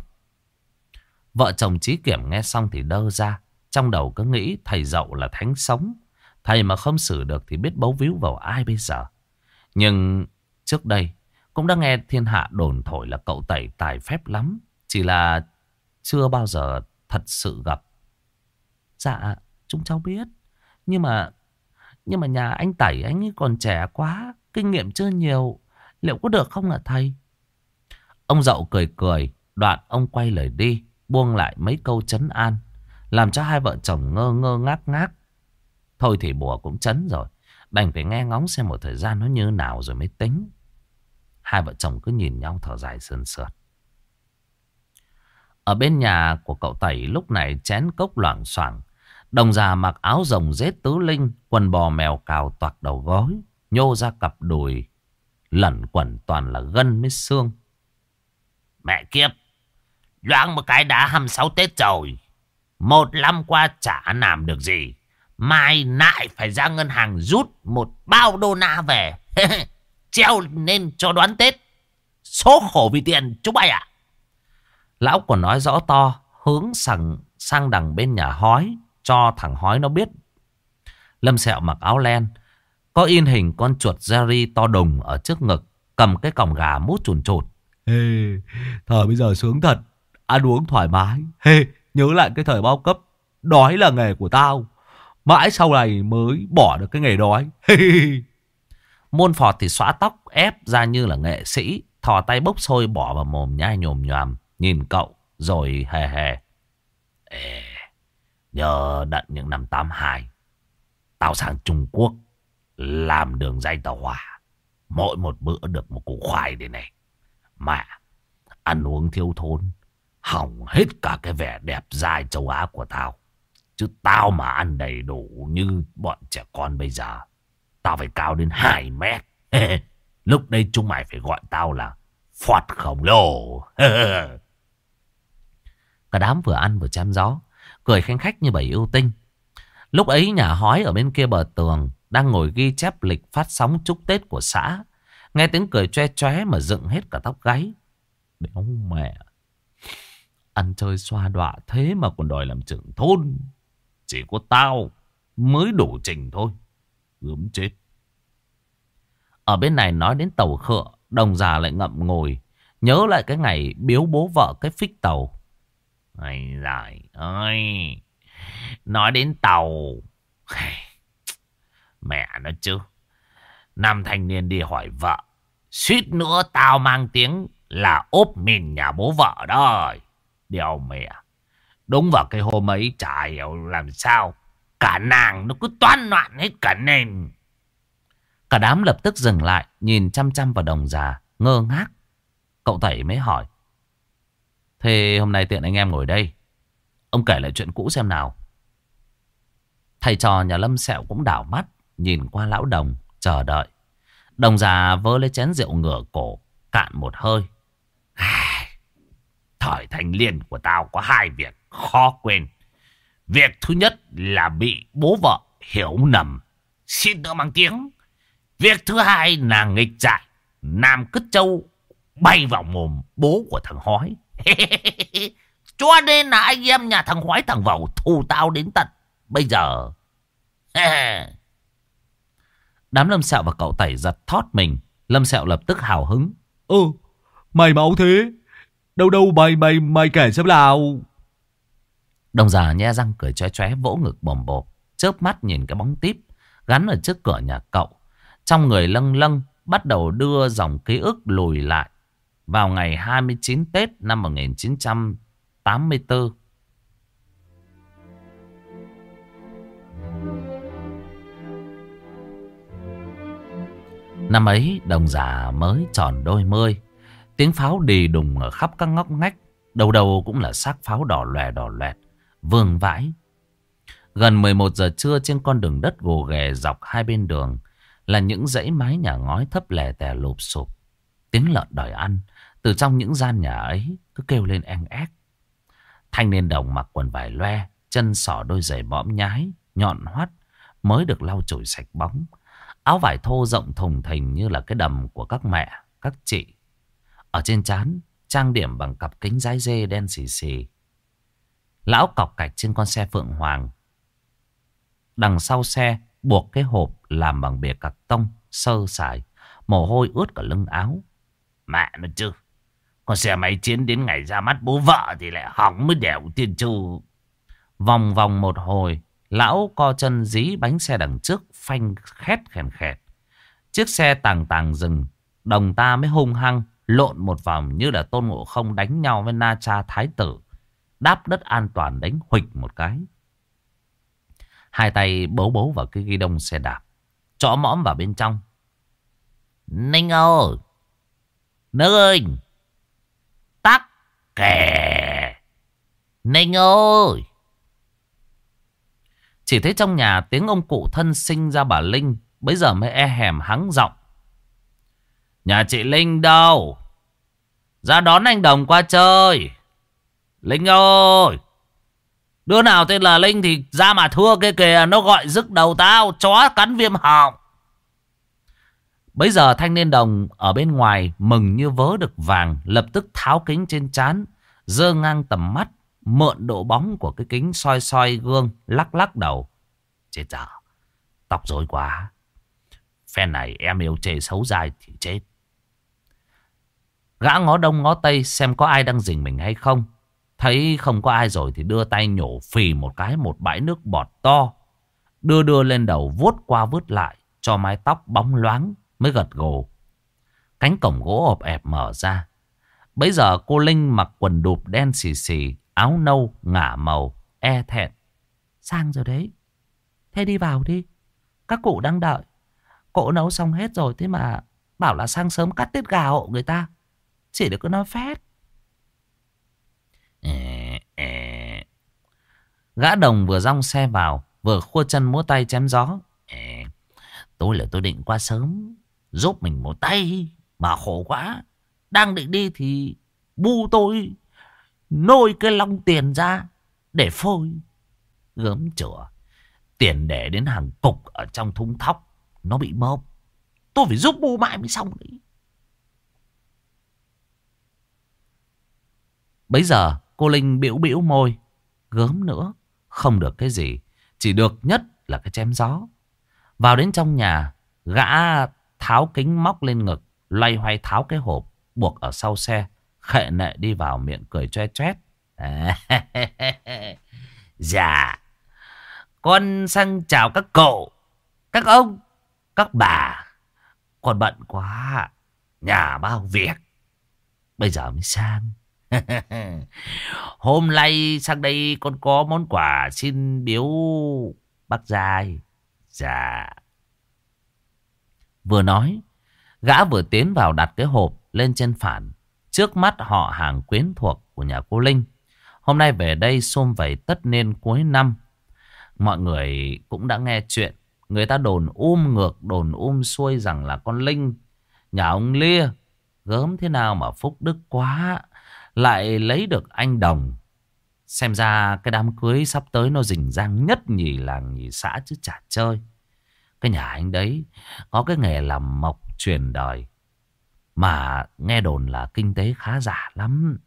Vợ chồng Trí Kiểm nghe xong thì đơ ra. Trong đầu cứ nghĩ thầy dậu là thánh sống. Thầy mà không xử được thì biết bấu víu vào ai bây giờ. Nhưng trước đây cũng đã nghe thiên hạ đồn thổi là cậu Tẩy tài phép lắm. Chỉ là chưa bao giờ thật sự gặp. Dạ, chúng cháu biết. Nhưng mà nhưng mà nhà anh Tẩy anh ấy còn trẻ quá. Kinh nghiệm chưa nhiều. Liệu có được không hả thầy? Ông dậu cười cười. Đoạn ông quay lời đi. Buông lại mấy câu chấn an. Làm cho hai vợ chồng ngơ ngơ ngác ngác. Thôi thì bùa cũng chấn rồi. Đành phải nghe ngóng xem một thời gian nó như nào rồi mới tính. Hai vợ chồng cứ nhìn nhau thở dài sườn sượt. Ở bên nhà của cậu Tẩy lúc này chén cốc loảng xoảng. Đồng già mặc áo rồng rết tứ linh, quần bò mèo cào toạc đầu gối, nhô ra cặp đùi, lẩn quẩn toàn là gân với xương.
Mẹ kiếp, loáng một cái đã 26 Tết rồi. Một năm qua chả làm được gì. Mai lại phải ra ngân hàng rút một bao đô na về. Treo nên cho đoán Tết. Số khổ vì tiền chú bay ạ.
Lão còn nói rõ to, hướng sang, sang đằng bên nhà hói, cho thằng hói nó biết. Lâm sẹo mặc áo len, có in hình con chuột Jerry to đùng ở trước ngực, cầm cái còng gà mút chùn chụt.
Hey, thời bây giờ sướng thật, ăn uống thoải mái. Hey, nhớ lại cái thời bao cấp, đói là nghề của tao. Mãi sau này mới bỏ được cái nghề đói. Hey.
Môn phọt thì xóa tóc ép ra như là nghệ sĩ, thò tay bốc sôi bỏ vào mồm nhai nhồm nhòm, nhìn cậu rồi hề hề.
Ê, nhờ đận những năm 82, tao sang Trung Quốc làm đường dây tàu hỏa. Mỗi một bữa được một củ khoai đây này. Mà ăn uống thiếu thốn, hỏng hết cả cái vẻ đẹp dai châu Á của tao. Chứ tao mà ăn đầy đủ như bọn trẻ con bây giờ. Tao phải cao đến 2 mét. Lúc đây chúng mày phải gọi tao là Phọt khổng lồ.
Cả đám vừa ăn vừa chém gió. Cười khanh khách như bảy yêu tinh. Lúc ấy nhà hói ở bên kia bờ tường đang ngồi ghi chép lịch phát sóng chúc Tết của xã. Nghe tiếng cười choe choé mà dựng hết cả tóc gáy. Đéo mẹ. Ăn chơi xoa đọa thế mà còn đòi làm trưởng thôn.
Chỉ có tao mới đủ trình thôi. Gớm chết.
Ở bên này nói đến tàu khựa, đồng già lại ngậm ngồi. Nhớ lại cái ngày biếu bố vợ cái phích tàu.
Ây giời ơi. Nói đến tàu. Mẹ nó chứ. Nam thanh niên đi hỏi vợ. Suýt nữa tao mang tiếng là ốp mình nhà bố vợ đó. Điều mẹ. Đúng vào cái hôm ấy chả hiểu làm sao. Cả nàng nó cứ toan loạn hết cả nền.
Cả đám lập tức dừng lại, nhìn chăm chăm vào đồng già, ngơ ngác. Cậu Tẩy mới hỏi. Thế hôm nay tiện anh em ngồi đây. Ông kể lại chuyện cũ xem nào. Thầy trò nhà Lâm Sẹo cũng đảo mắt, nhìn qua lão đồng, chờ đợi. Đồng già vơ lấy chén rượu ngửa cổ, cạn một hơi.
Thời thanh liên của tao có hai việc khó quên. Việc thứ nhất là bị bố vợ hiểu nầm, xin đỡ mang tiếng. Việc thứ hai là nghịch dại, Nam Cất Châu bay vào mồm bố của thằng hói. Cho nên là anh em nhà thằng khoái thằng vầu thù tao đến tận bây giờ.
Đám Lâm Sẹo và cậu Tẩy giật thót mình. Lâm Sẹo lập tức hào hứng.
Ừ, mày máu thế. Đâu đâu mày mày mày kể xem nào.
Đồng già nhe răng cười chóe chóe vỗ ngực bồm bộp. Chớp mắt nhìn cái bóng típ gắn ở trước cửa nhà cậu. Trong người lâng lâng bắt đầu đưa dòng ký ức lùi lại. Vào ngày 29 Tết năm 1984. Năm ấy, đồng già mới tròn đôi mươi. Tiếng pháo đi đùng ở khắp các ngóc ngách. Đầu đầu cũng là xác pháo đỏ lòe đỏ loẹt. Vương vãi. Gần 11 giờ trưa trên con đường đất gồ ghề dọc hai bên đường là những dãy mái nhà ngói thấp lè tè lụp sụp. Tiếng lợn đòi ăn từ trong những gian nhà ấy cứ kêu lên en ép. Thanh niên đồng mặc quần vải loe, chân sỏ đôi giày mõm nhái, nhọn hoắt, mới được lau chùi sạch bóng. Áo vải thô rộng thùng thình như là cái đầm của các mẹ, các chị. Ở trên trán trang điểm bằng cặp kính dái dê đen xì xì. Lão cọc cạch trên con xe Phượng Hoàng. Đằng sau xe buộc cái hộp làm bằng bìa cạc tông, sơ sài, mồ hôi ướt cả lưng áo.
Mẹ nó chứ, con xe máy chiến đến ngày ra mắt bố vợ thì lại hỏng mới đẻo tiền chu.
Vòng vòng một hồi, lão co chân dí bánh xe đằng trước, phanh khét khèn khẹt. Chiếc xe tàng tàng dừng, đồng ta mới hung hăng, lộn một vòng như là tôn ngộ không đánh nhau với na cha thái tử. Đáp đất an toàn đánh huịch một cái. Hai tay bấu bấu vào cái ghi đông xe đạp. Chõ mõm vào bên trong.
Ninh ơi! Nước ơi! Tắc kè! Ninh ơi!
Chỉ thấy trong nhà tiếng ông cụ thân sinh ra bà Linh. Bây giờ mới e hèm hắng giọng. Nhà chị Linh đâu? Ra đón anh Đồng qua chơi. Linh ơi! Đứa nào tên là Linh thì ra mà thua cái kìa. Nó gọi rức đầu tao. Chó cắn viêm họng. Bây giờ thanh niên đồng ở bên ngoài mừng như vớ được vàng. Lập tức tháo kính trên trán, Dơ ngang tầm mắt. Mượn độ bóng của cái kính soi soi gương. Lắc lắc đầu. Chết giờ. Tóc rối quá. Phen này em yêu chê xấu dài thì chết. Gã ngó đông ngó tây xem có ai đang dình mình hay không. Thấy không có ai rồi thì đưa tay nhổ phì một cái một bãi nước bọt to. Đưa đưa lên đầu vuốt qua vứt lại, cho mái tóc bóng loáng mới gật gù. Cánh cổng gỗ ộp ẹp mở ra. Bây giờ cô Linh mặc quần đụp đen xì xì, áo nâu, ngả màu, e thẹn. Sang rồi đấy. Thế đi vào đi. Các cụ đang đợi. Cỗ nấu xong hết rồi thế mà bảo là sang sớm cắt tiết gà hộ người ta. Chỉ được có nói phét. Gã đồng vừa rong xe vào Vừa khua chân múa tay chém gió
Tôi là tôi định qua sớm Giúp mình một tay. Mà khổ quá, Đang định đi thì bu tôi, Nôi cái long tiền ra Để phôi. Gớm chửa Tiền để đến hàng cục Ở trong thúng thóc, Nó bị mốc Tôi phải giúp bu mãi mới xong đấy.
Bấy giờ, cô Linh biểu biểu môi. Gớm nữa, Không được cái gì, Chỉ được nhất là cái chém gió. Vào đến trong nhà, Gã tháo kính móc lên ngực, Loay hoay tháo cái hộp, Buộc ở sau xe, Khệ nệ đi vào miệng cười choe choét
Dạ Con sang chào các cậu, Các ông, Các bà Con bận quá, Nhà bao việc Bây giờ mới sang Hôm nay sang đây con có món quà xin biếu bác Giai. Dạ.
Vừa nói, gã vừa tiến vào đặt cái hộp lên trên phản. Trước mắt họ hàng quyến thuộc của nhà cô Linh. Hôm nay về đây xôm vầy tất niên cuối năm. Mọi người cũng đã nghe chuyện. Người ta đồn um ngược, đồn um xuôi rằng là con Linh. Nhà ông Lia. Gớm thế nào mà phúc đức quá. Lại lấy được anh Đồng. Xem ra cái đám cưới sắp tới nó rình rang nhất nhì làng nhì xã chứ chả chơi. Cái nhà anh đấy có cái nghề làm mộc truyền đời. Mà nghe đồn là kinh tế khá giả lắm.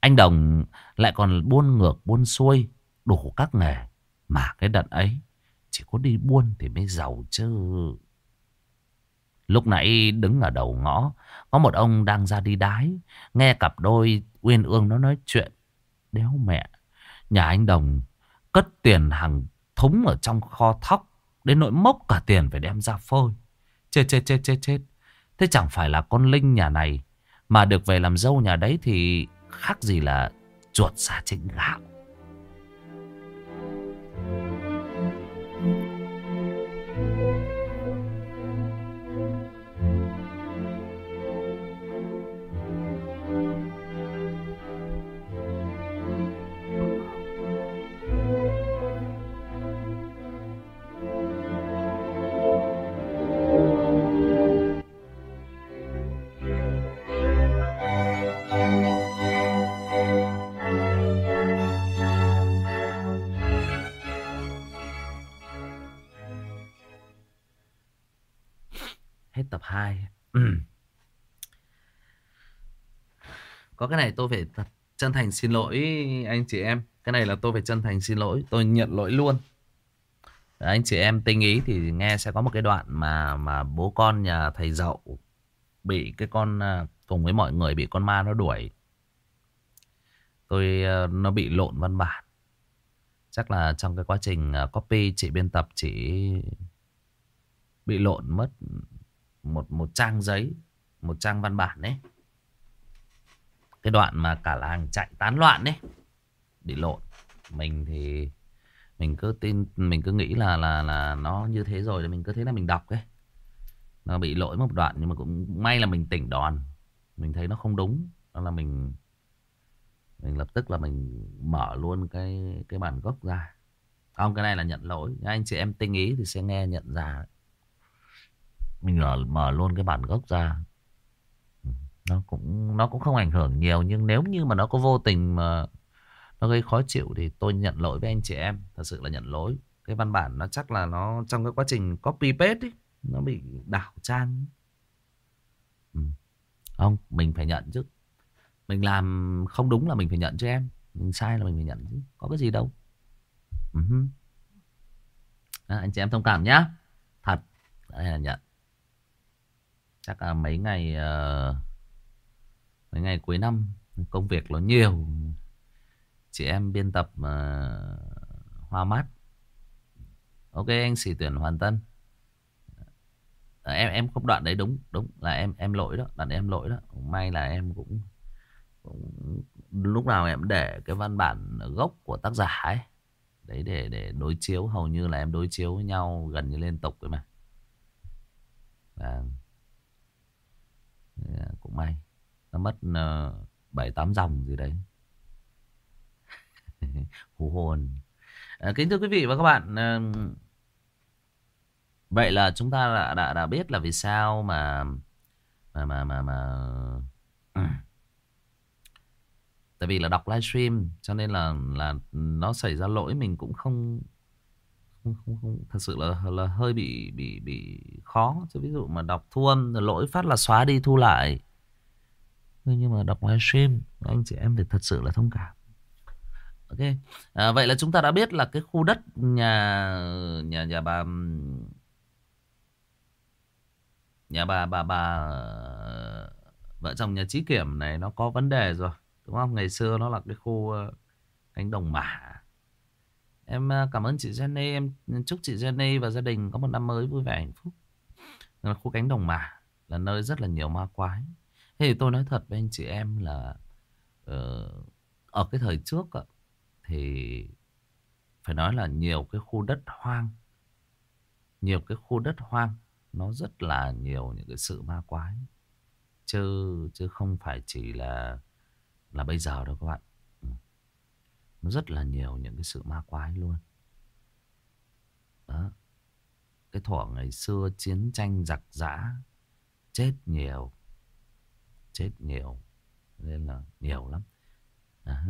Anh Đồng lại còn buôn ngược, buôn xuôi, đủ các nghề. Mà cái đợt ấy, chỉ có đi buôn thì mới giàu chứ. Lúc nãy đứng ở đầu ngõ, Có một ông đang ra đi đái Nghe cặp đôi Uyên Ương nó nói chuyện Đéo mẹ, Nhà anh Đồng cất tiền hàng thúng ở trong kho thóc Đến nỗi mốc cả tiền phải đem ra phơi. Chết chết chết chết chết. Thế chẳng phải là con Linh nhà này Mà được về làm dâu nhà đấy thì Khác gì là chuột xa trên gạo. Hai ừ. Có cái này tôi phải thật chân thành xin lỗi anh chị em Cái này là tôi phải chân thành xin lỗi, Tôi nhận lỗi luôn Anh chị em tinh ý thì nghe sẽ có một cái đoạn mà mà bố con nhà thầy dậu bị cái con à, cùng với mọi người bị con ma nó đuổi. Tôi ờ, nó bị lộn văn bản. Chắc là trong cái quá trình à, copy chị biên tập chị bị lộn mất một một trang giấy, một trang văn bản đấy. Cái đoạn mà cả làng chạy tán loạn đấy bị lộn. Mình thì mình cứ tin mình cứ nghĩ là là là nó như thế rồi thì mình cứ thế là mình đọc ấy. Nó bị lỗi một đoạn nhưng mà cũng may là mình tỉnh đòn. Mình thấy nó không đúng. Đó là mình mình lập tức là mình mở luôn cái cái bản gốc ra. Không cái này là nhận lỗi. Anh chị em tinh ý thì sẽ nghe nhận ra mình mở, mở luôn cái bản gốc ra. Ừ, nó cũng nó cũng không ảnh hưởng nhiều nhưng nếu như mà nó có vô tình mà nó gây khó chịu thì tôi nhận lỗi với anh chị em thật sự là nhận lỗi. Cái văn bản nó chắc là nó trong cái quá trình copy paste ấy, nó bị đảo trang. Ừ. không mình phải nhận chứ. Mình làm không đúng là mình phải nhận cho em. Mình sai là mình phải nhận chứ có cái gì đâu. Uh à, anh chị em thông cảm nhá. Thật. Đây là nhận chắc là mấy ngày uh, mấy ngày cuối năm công việc nó nhiều. Chị em biên tập uh, hoa mắt ok anh xỉ tuyển hoàn tân. À, em em không đoạn đấy đúng đúng là em em lỗi đó đoạn em lỗi đó. May là em cũng, cũng lúc nào em để cái văn bản gốc của tác giả ấy. Đấy để để đối chiếu hầu như là em đối chiếu với nhau gần như liên tục ấy mà. Và Dạ, cũng may. Nó mất ờ, bảy uh, tám dòng gì đấy. Hú hồn. À, kính thưa quý vị và các bạn, à, vậy là chúng ta đã đã đã biết là vì sao mà mà mà mà mà tại vì là đọc livestream cho nên là là nó xảy ra lỗi mình cũng không không không, không. Thật sự là là hơi bị bị bị khó. Chứ ví dụ mà đọc thu âm lỗi phát là xóa đi thu lại. Nhưng mà đọc livestream anh chị em thì thật sự là thông cảm. Ok. À, vậy là chúng ta đã biết là cái khu đất nhà nhà nhà bà nhà bà bà bà vợ chồng nhà trí kiểm này nó có vấn đề rồi đúng không? Ngày xưa nó là cái khu ờ, cánh đồng mả em à, cảm ơn chị Jenny. Em chúc chị Jenny và gia đình có một năm mới vui vẻ, hạnh phúc. Là khu cánh đồng mả là nơi rất là nhiều ma quái. Thế thì tôi nói thật với anh chị em là ờ, ở cái thời trước thì phải nói là nhiều cái khu đất hoang, nhiều cái khu đất hoang, nó rất là nhiều những cái sự ma quái. Chứ chứ không phải chỉ là là bây giờ đâu các bạn nó rất là nhiều những cái sự ma quái luôn. Đó. Cái thuở ngày xưa chiến tranh giặc giã chết nhiều chết nhiều nên là nhiều lắm. À,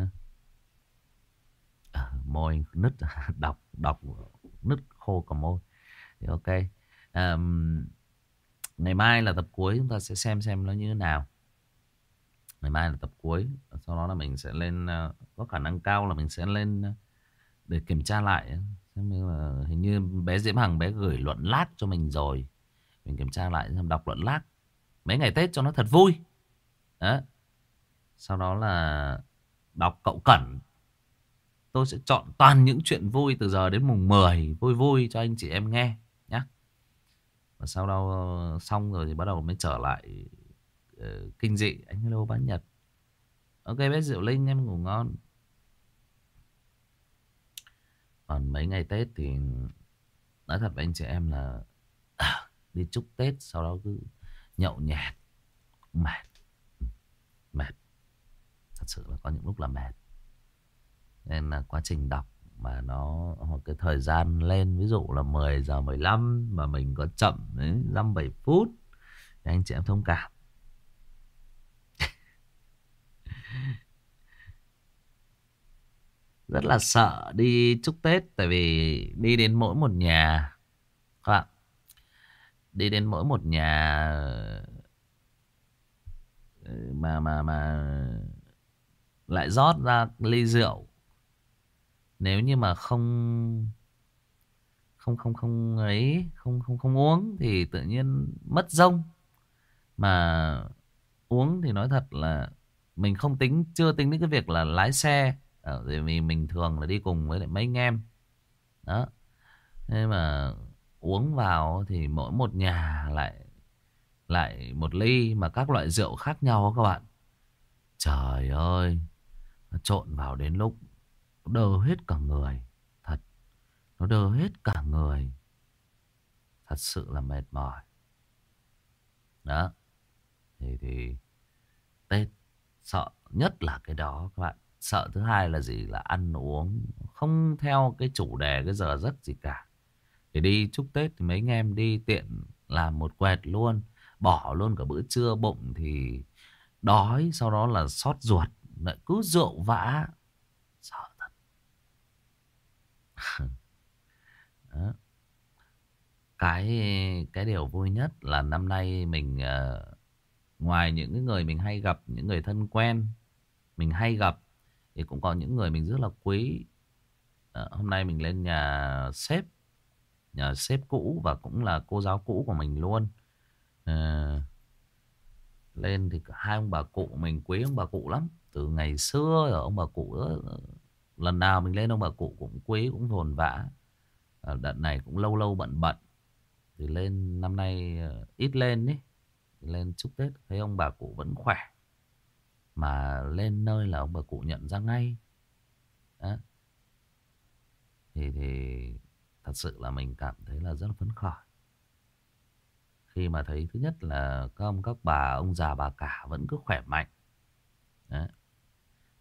à, môi nứt đọc đọc nứt khô cả môi. Thì ok. À, ngày mai là tập cuối chúng ta sẽ xem xem nó như thế nào ngày mai là tập cuối. Sau đó là mình sẽ lên ờ, có khả năng cao là mình sẽ lên ờ, để kiểm tra lại. Xem là hình như bé Diễm Hằng, bé gửi luận lát cho mình rồi. Mình kiểm tra lại xem đọc luận lát. Mấy ngày Tết cho nó thật vui. Đó sau đó là đọc cậu cẩn. Tôi sẽ chọn toàn những chuyện vui từ giờ đến mùng 10 vui vui cho anh chị em nghe nhé và sau đó ờ, xong rồi thì bắt đầu mới trở lại uh, kinh dị. Anh hello bán nhật. Ok bé diệu linh em ngủ ngon. Còn mấy ngày tết thì nói thật với anh chị em là à, đi chúc tết sau đó cứ nhậu nhẹt mệt mệt. Thật sự là có những lúc là mệt. Nên là quá trình đọc mà nó hoặc cái thời gian lên ví dụ là 10 giờ 15 mà mình có chậm đến 5 7 phút thì anh chị em thông cảm. Rất là sợ đi chúc Tết, tại vì đi đến mỗi một nhà, các bạn, đi đến mỗi một nhà ờ, mà mà mà lại rót ra ly rượu. Nếu như mà không không không không ấy, không không không uống thì tự nhiên mất rông. Mà uống thì nói thật là mình không tính, chưa tính đến cái việc là lái xe ờ, vì mình thường là đi cùng với lại mấy anh em. Đó. Nên mà uống vào thì mỗi một nhà lại lại một ly mà các loại rượu khác nhau các bạn. Trời ơi trộn vào đến lúc đơ hết cả người, thật. Nó đơ hết cả người. Thật sự là mệt mỏi. Đó. Thì thì tết sợ nhất là cái đó các bạn. Sợ thứ hai là gì? Là ăn uống không theo cái chủ đề cái giờ giấc gì cả. Thì đi chúc tết thì mấy anh em đi tiện làm một quẹt luôn bỏ luôn cả bữa trưa bụng thì đói sau đó là sót ruột lại cứ rượu vã. Sợ Đó. Cái cái điều vui nhất là năm nay mình uh, ngoài những cái người mình hay gặp, những người thân quen mình hay gặp thì cũng có những người mình rất là quý. à, hôm nay mình lên nhà sếp, nhà sếp cũ và cũng là cô giáo cũ của mình luôn. à, lên thì hai ông bà cụ mình quý ông bà cụ lắm từ ngày xưa ông bà cụ đó, ờ, lần nào mình lên ông bà cụ cũng quý cũng vồn vã à, đợt này cũng lâu lâu bận bận thì lên năm nay ít lên ấy lên chúc tết, thấy ông bà cụ vẫn khỏe mà lên nơi là ông bà cụ nhận ra ngay đó. thì thì thật sự là mình cảm thấy là rất là phấn khởi khi mà thấy thứ nhất là các ông, các bà, ông già, bà cả vẫn cứ khỏe mạnh đó.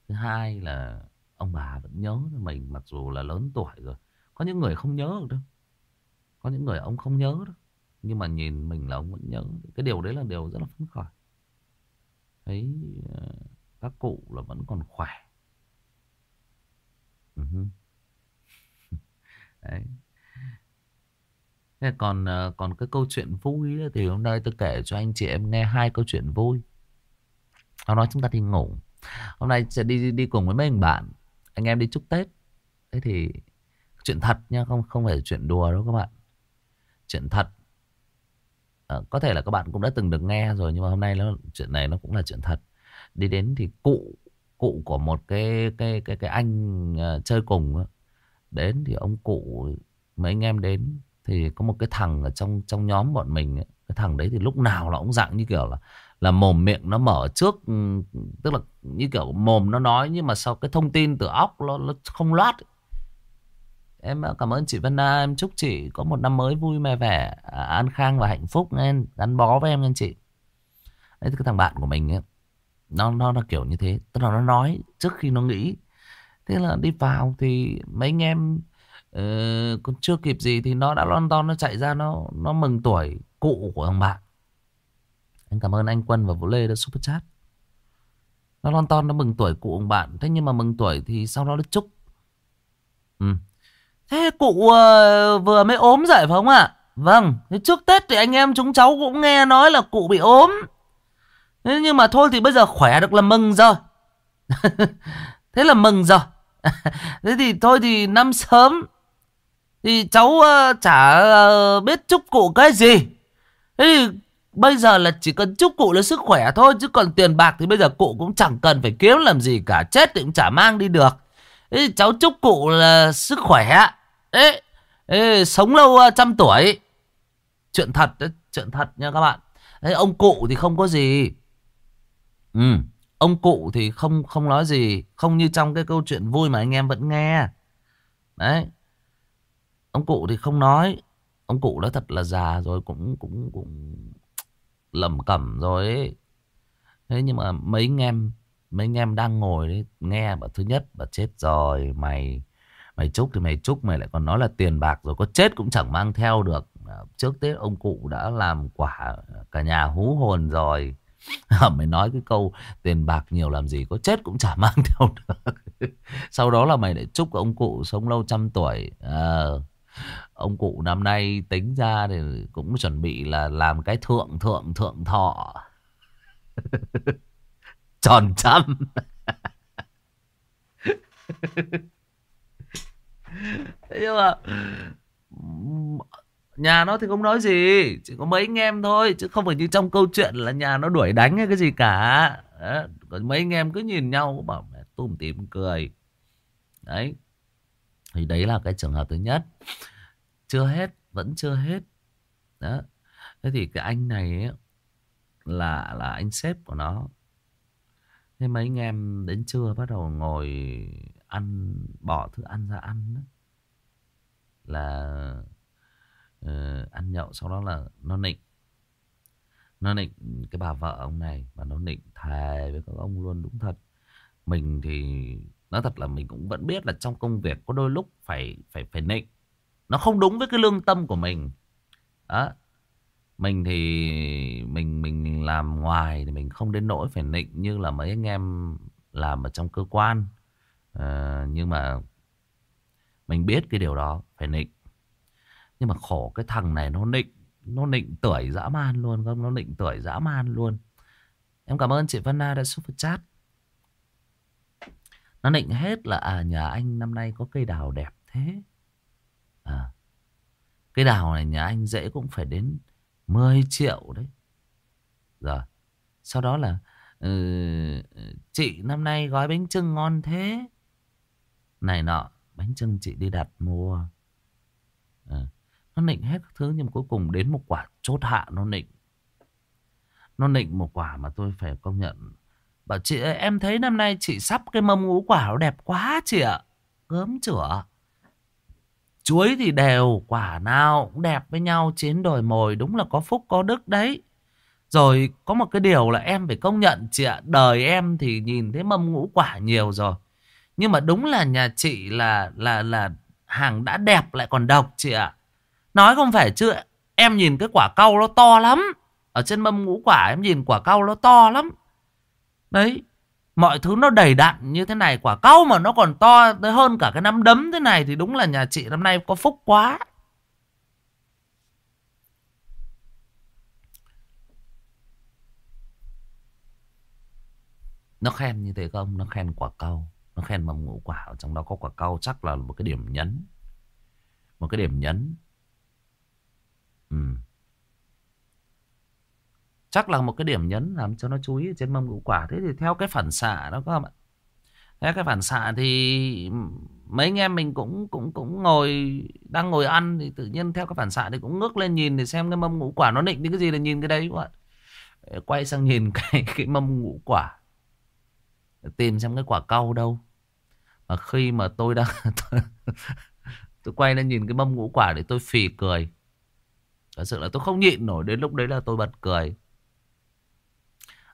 thứ hai là ông bà vẫn nhớ mình, mặc dù là lớn tuổi rồi. Có những người không nhớ được đâu. Có những người ông không nhớ đâu. Nhưng mà nhìn mình là ông vẫn nhớ. Cái điều đấy là điều rất là phấn khởi. Thấy ờ, các cụ là vẫn còn khỏe. Uh-huh. Đấy. Thế còn ờ, còn cái câu chuyện vui thì hôm nay tôi kể cho anh chị em nghe hai câu chuyện vui. hôm đó chúng ta đi ngủ. Hôm nay sẽ đi đi cùng với mấy anh bạn. Anh em đi chúc Tết. Thế thì chuyện thật nha, không không phải chuyện đùa đâu các bạn. Chuyện thật. À, có thể là các bạn cũng đã từng được nghe rồi nhưng mà hôm nay nó chuyện này nó cũng là chuyện thật. Đi đến thì cụ cụ của một cái cái cái cái anh uh, chơi cùng đó. đến thì ông cụ mấy anh em đến thì có một cái thằng ở trong trong nhóm bọn mình ấy. cái thằng đấy thì lúc nào nó cũng dạng như kiểu là là mồm miệng nó mở trước ừ, tức là như kiểu mồm nó nói nhưng mà sau cái thông tin từ óc nó, nó không loát ấy em cảm ơn chị Vân Na em chúc chị có một năm mới vui mẻ vẻ à, an khang và hạnh phúc nên gắn bó với em nha chị. Đấy cái thằng bạn của mình ấy nó nó là kiểu như thế. Tức là nó nói trước khi nó nghĩ. Thế là đi vào thì mấy anh em uh, còn chưa kịp gì thì nó đã lon ton nó chạy ra nó nó mừng tuổi cụ của thằng bạn. Anh cảm ơn anh Quân và Vũ Lê đã super chat. Nó lon ton nó mừng tuổi cụ ông bạn. Thế nhưng mà mừng tuổi thì sau đó nó chúc. Ừ thế cụ uh, vừa mới ốm dậy phải không ạ vâng thế trước Tết thì anh em chúng cháu cũng nghe nói là cụ bị ốm Thế nhưng mà thôi thì bây giờ khỏe được là mừng rồi. Thế là mừng rồi. Thế thì thôi thì năm sớm thì cháu uh, chả uh, biết chúc cụ cái gì. Thế thì bây giờ là chỉ cần chúc cụ là sức khỏe thôi chứ còn tiền bạc thì bây giờ cụ cũng chẳng cần phải kiếm làm gì cả, chết thì cũng chả mang đi được. Thế thì cháu chúc cụ là sức khỏe. ạ. Ê, sống lâu à, trăm tuổi. Chuyện thật đấy, chuyện thật nha các bạn. Ê, ông cụ thì không có gì. Ừ, ông cụ thì không không nói gì, không như trong cái câu chuyện vui mà anh em vẫn nghe. Đấy. Ông cụ thì không nói. Ông cụ đã thật là già rồi cũng cũng cũng lầm cẩm rồi ấy. Thế nhưng mà mấy anh em mấy anh em đang ngồi đấy nghe bảo thứ nhất bảo chết rồi mày mày chúc thì mày chúc mày lại còn nói là tiền bạc rồi có chết cũng chẳng mang theo được. À, trước tết ông cụ đã làm quả cả nhà hú hồn rồi. À, mày nói cái câu tiền bạc nhiều làm gì có chết cũng chả mang theo được. Sau đó là mày lại chúc ông cụ sống lâu trăm tuổi. À, ông cụ năm nay tính ra thì cũng chuẩn bị là làm cái thượng thượng thượng thọ. Tròn trăm thế nhưng mà Nhà nó thì không nói gì Chỉ có mấy anh em thôi Chứ không phải như trong câu chuyện là nhà nó đuổi đánh hay cái gì cả Đó. Còn mấy anh em cứ nhìn nhau Bảo mẹ tùm tìm cười Đấy Thì đấy là cái trường hợp thứ nhất Chưa hết Vẫn chưa hết Đó Thế thì cái anh này ấy, là là anh sếp của nó Thế mấy anh em đến trưa bắt đầu ngồi ăn bỏ thức ăn ra ăn đó. Là uh, ăn nhậu sau đó là nó nịnh. Nó nịnh cái bà vợ ông này và nó nịnh thề với các ông luôn đúng thật. Mình thì nói thật là mình cũng vẫn biết là trong công việc có đôi lúc phải phải phải nịnh. Nó không đúng với cái lương tâm của mình. Đó. Mình thì mình mình làm ngoài thì mình không đến nỗi phải nịnh như là mấy anh em làm ở trong cơ quan. À, nhưng mà mình biết cái điều đó phải nịnh. Nhưng mà khổ cái thằng này nó nịnh Nó nịnh tuổi dã man luôn không? Nó nịnh tuổi dã man luôn. Em cảm ơn chị Vân Na đã super chat. Nó nịnh hết là À nhà anh năm nay có cây đào đẹp thế. À. Cây đào này nhà anh dễ cũng phải đến 10 triệu đấy. Rồi. Sau đó là ừ, Chị năm nay gói bánh trưng ngon thế. Này nọ. Bánh trưng chị đi đặt mua à. Nó nịnh hết các thứ nhưng mà cuối cùng đến một quả chốt hạ nó nịnh. Nó nịnh một quả mà tôi phải công nhận. Bảo chị ơi, em thấy năm nay chị sắp cái mâm ngũ quả nó đẹp quá chị ạ. Gớm chửa. Chuối thì đều, quả nào cũng đẹp với nhau, chiến đồi mồi, đúng là có phúc có đức đấy. Rồi có một cái điều là em phải công nhận chị ạ, đời em thì nhìn thấy mâm ngũ quả nhiều rồi. Nhưng mà đúng là nhà chị là là là hàng đã đẹp lại còn độc chị ạ. Nói không phải chứ, em nhìn cái quả cau nó to lắm. Ở trên mâm ngũ quả em nhìn quả cau nó to lắm. Đấy. Mọi thứ nó đầy đặn như thế này. Quả cau mà nó còn to tới hơn cả cái nắm đấm thế này. Thì đúng là nhà chị năm nay có phúc quá. Nó khen như thế không? Nó khen quả cau. Nó khen mầm ngũ quả. Ở trong đó có quả cau chắc là một cái điểm nhấn. Một cái điểm nhấn. Ừ. Chắc là một cái điểm nhấn làm cho nó chú ý trên mâm ngũ quả. Thế thì theo cái phản xạ đó, các bạn. Theo cái phản xạ thì mấy anh em mình cũng cũng cũng ngồi, đang ngồi ăn thì tự nhiên theo cái phản xạ thì cũng ngước lên nhìn để xem cái mâm ngũ quả nó định đến cái gì là nhìn cái đấy, các bạn. Quay sang nhìn cái cái mâm ngũ quả tìm xem cái quả cau đâu Ờ, khi mà tôi đang tôi quay lên nhìn cái mâm ngũ quả để tôi phì cười. Thật sự là tôi không nhịn nổi đến lúc đấy là tôi bật cười.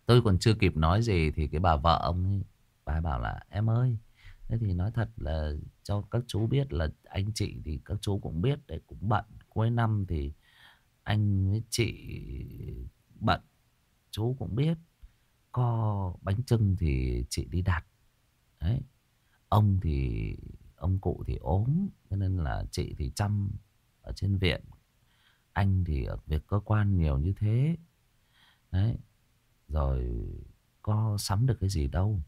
Tôi còn chưa kịp nói gì thì cái bà vợ ông ấy, bà ấy bảo là em ơi thế thì nói thật là cho các chú biết là anh chị thì các chú cũng biết đấy cũng bận. Cuối năm thì anh với chị bận chú cũng biết. Có bánh trưng thì chị đi đặt. Đấy ông thì, ông cụ thì ốm cho nên là chị thì chăm ở trên viện. Anh thì ở việc cơ quan nhiều như thế. Đấy, rồi có sắm được cái gì đâu.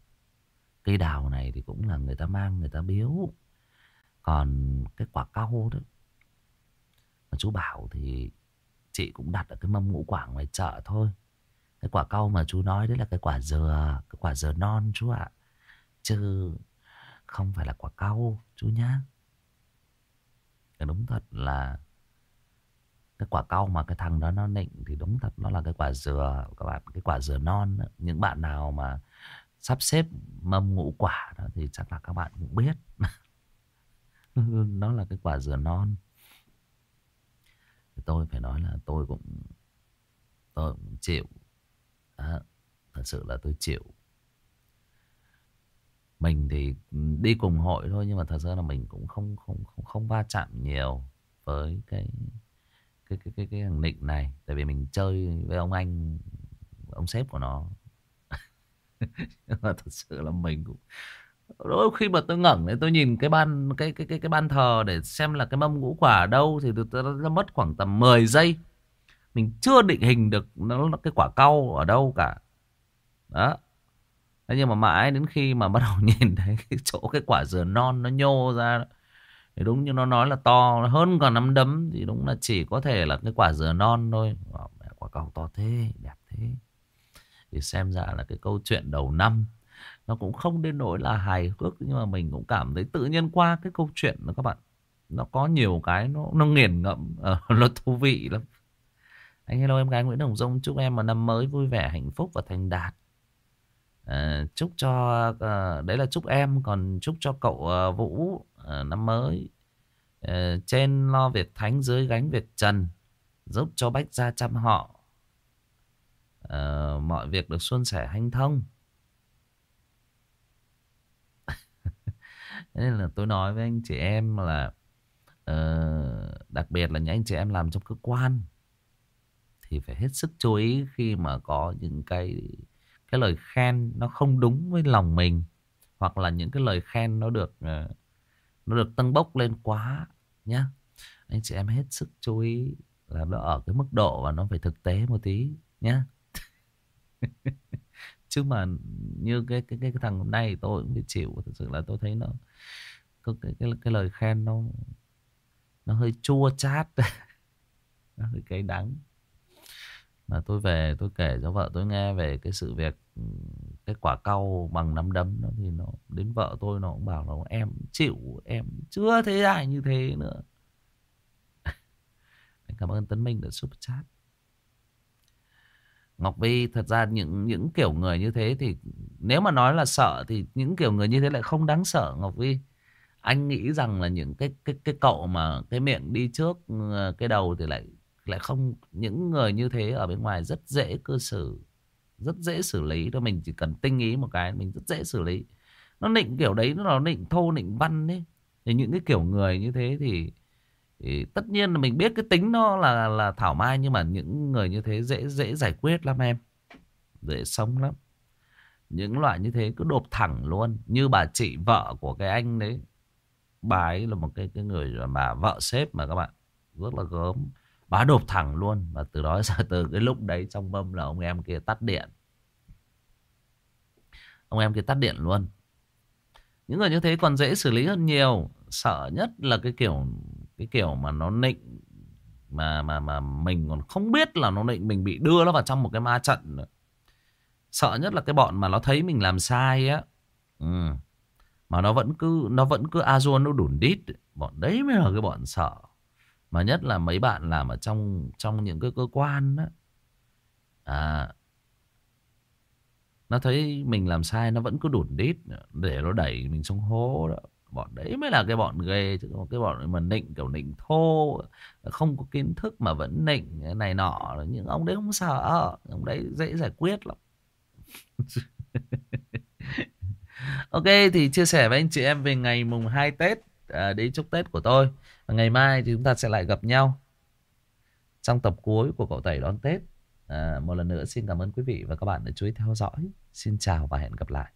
Cây đào này thì cũng là người ta mang, người ta biếu. Còn cái quả cau đó, mà chú bảo thì chị cũng đặt ở cái mâm ngũ quả ngoài chợ thôi. Cái quả cau mà chú nói đấy là cái quả dừa, Cái quả dừa non chú ạ. Chứ không phải là quả cau chú nhá. Đúng thật là Cái quả cau mà cái thằng đó nó nịnh Thì đúng thật nó là cái quả dừa Các bạn Cái quả dừa non đó. Những bạn nào mà sắp xếp mâm ngũ quả đó Thì chắc là các bạn cũng biết. Nó là cái quả dừa non. Tôi phải nói là tôi cũng Tôi cũng chịu. À, thật sự là tôi chịu mình thì ừ, đi cùng hội thôi nhưng mà thật ra là mình cũng không không không không va chạm nhiều với cái cái cái cái cái thằng nịnh này. Tại vì mình chơi với ông anh ông sếp của nó. Nhưng mà thật sự là mình cũng đôi khi mà tôi ngẩng lên tôi nhìn cái ban cái cái cái cái ban thờ để xem là cái mâm ngũ quả ở đâu thì tôi, nó mất khoảng tầm 10 giây. Mình chưa định hình được nó, nó cái quả cau ở đâu cả. Đó thế nhưng mà mãi đến khi mà bắt đầu nhìn thấy cái chỗ cái quả dừa non nó nhô ra thì đúng như nó nói là to hơn cả nắm đấm thì đúng là chỉ có thể là cái quả dừa non thôi. Quả cầu to thế đẹp thế. Thì xem ra là cái câu chuyện đầu năm nó cũng không đến nỗi là hài hước nhưng mà mình cũng cảm thấy tự nhiên qua cái câu chuyện đó các bạn. Nó có nhiều cái nó nó nghiền ngẫm uh, nó thú vị lắm. Anh hello em gái Nguyễn Hồng Dung chúc em một năm mới vui vẻ hạnh phúc và thành đạt à, chúc cho à, đấy là chúc em còn chúc cho cậu à, Vũ à, năm mới. À, trên lo Việt Thánh dưới gánh Việt Trần giúp cho Bách gia chăm họ. À, mọi việc được suôn sẻ hanh thông. Nên là tôi nói với anh chị em là uh, đặc biệt là những anh chị em làm trong cơ quan thì phải hết sức chú ý khi mà có những cái cái lời khen nó không đúng với lòng mình hoặc là những cái lời khen nó được ờ, nó được tăng bốc lên quá nhá. Anh chị em hết sức chú ý là nó ở cái mức độ và nó phải thực tế một tí nhá. Chứ mà như cái cái cái, cái thằng hôm nay tôi cũng bị chịu thực sự là tôi thấy nó cái cái cái, cái lời khen nó nó hơi chua chát. Nó hơi cay đắng mà tôi về, tôi kể cho vợ tôi nghe về cái sự việc ừ, cái quả cau bằng nắm đấm nó thì nó, đến vợ tôi nó cũng bảo là em chịu, em chưa thấy ai như thế nữa cảm ơn Tấn Minh đã super chat Ngọc Vi, thật ra những những kiểu người như thế thì nếu mà nói là sợ thì những kiểu người như thế lại không đáng sợ, Ngọc Vi. Anh nghĩ rằng là những cái cái cái cậu mà cái miệng đi trước ừ, cái đầu thì lại lại không những người như thế ở bên ngoài rất dễ cư xử rất dễ xử lý. Thôi mình chỉ cần tinh ý một cái mình rất dễ xử lý. Nó nịnh kiểu đấy nó nịnh thô nịnh văn ấy. Thì những cái kiểu người như thế thì, thì tất nhiên là mình biết cái tính nó là là thảo mai nhưng mà những người như thế dễ dễ giải quyết lắm em. Dễ sống lắm. Những loại như thế cứ đột thẳng luôn. Như bà chị vợ của cái anh đấy. Bà ấy là một cái cái người bà vợ sếp mà các bạn. Rất là gớm bá đột thẳng luôn. Và từ đó ra, từ cái lúc đấy trong mâm là ông em kia tắt điện. Ông em kia tắt điện luôn. Những người như thế còn dễ xử lý hơn nhiều. Sợ nhất là cái kiểu cái kiểu mà nó nịnh, mà mà mà mình còn không biết là nó nịnh, mình bị đưa nó vào trong một cái ma trận nữa. sợ nhất là cái bọn mà nó thấy mình làm sai á. Ừ. mà nó vẫn cứ, nó vẫn cứ a nó đủn đít. Bọn đấy mới là cái bọn sợ mà nhất là mấy bạn làm ở trong trong những cái cơ quan đó, à nó thấy mình làm sai nó vẫn cứ đủn đít để nó đẩy mình xuống hố đó. Bọn đấy mới là cái bọn ghê chứ còn cái bọn mà nịnh kiểu nịnh thô không có kiến thức mà vẫn nịnh này nọ những ông đấy không sợ ông đấy dễ giải quyết lắm. Ok thì chia sẻ với anh chị em về ngày mùng 2 tết à, đi chúc tết của tôi và ngày mai thì chúng ta sẽ lại gặp nhau trong tập cuối của cậu tẩy đón tết. À, một lần nữa xin cảm ơn quý vị và các bạn đã chú ý theo dõi. Xin chào và hẹn gặp lại.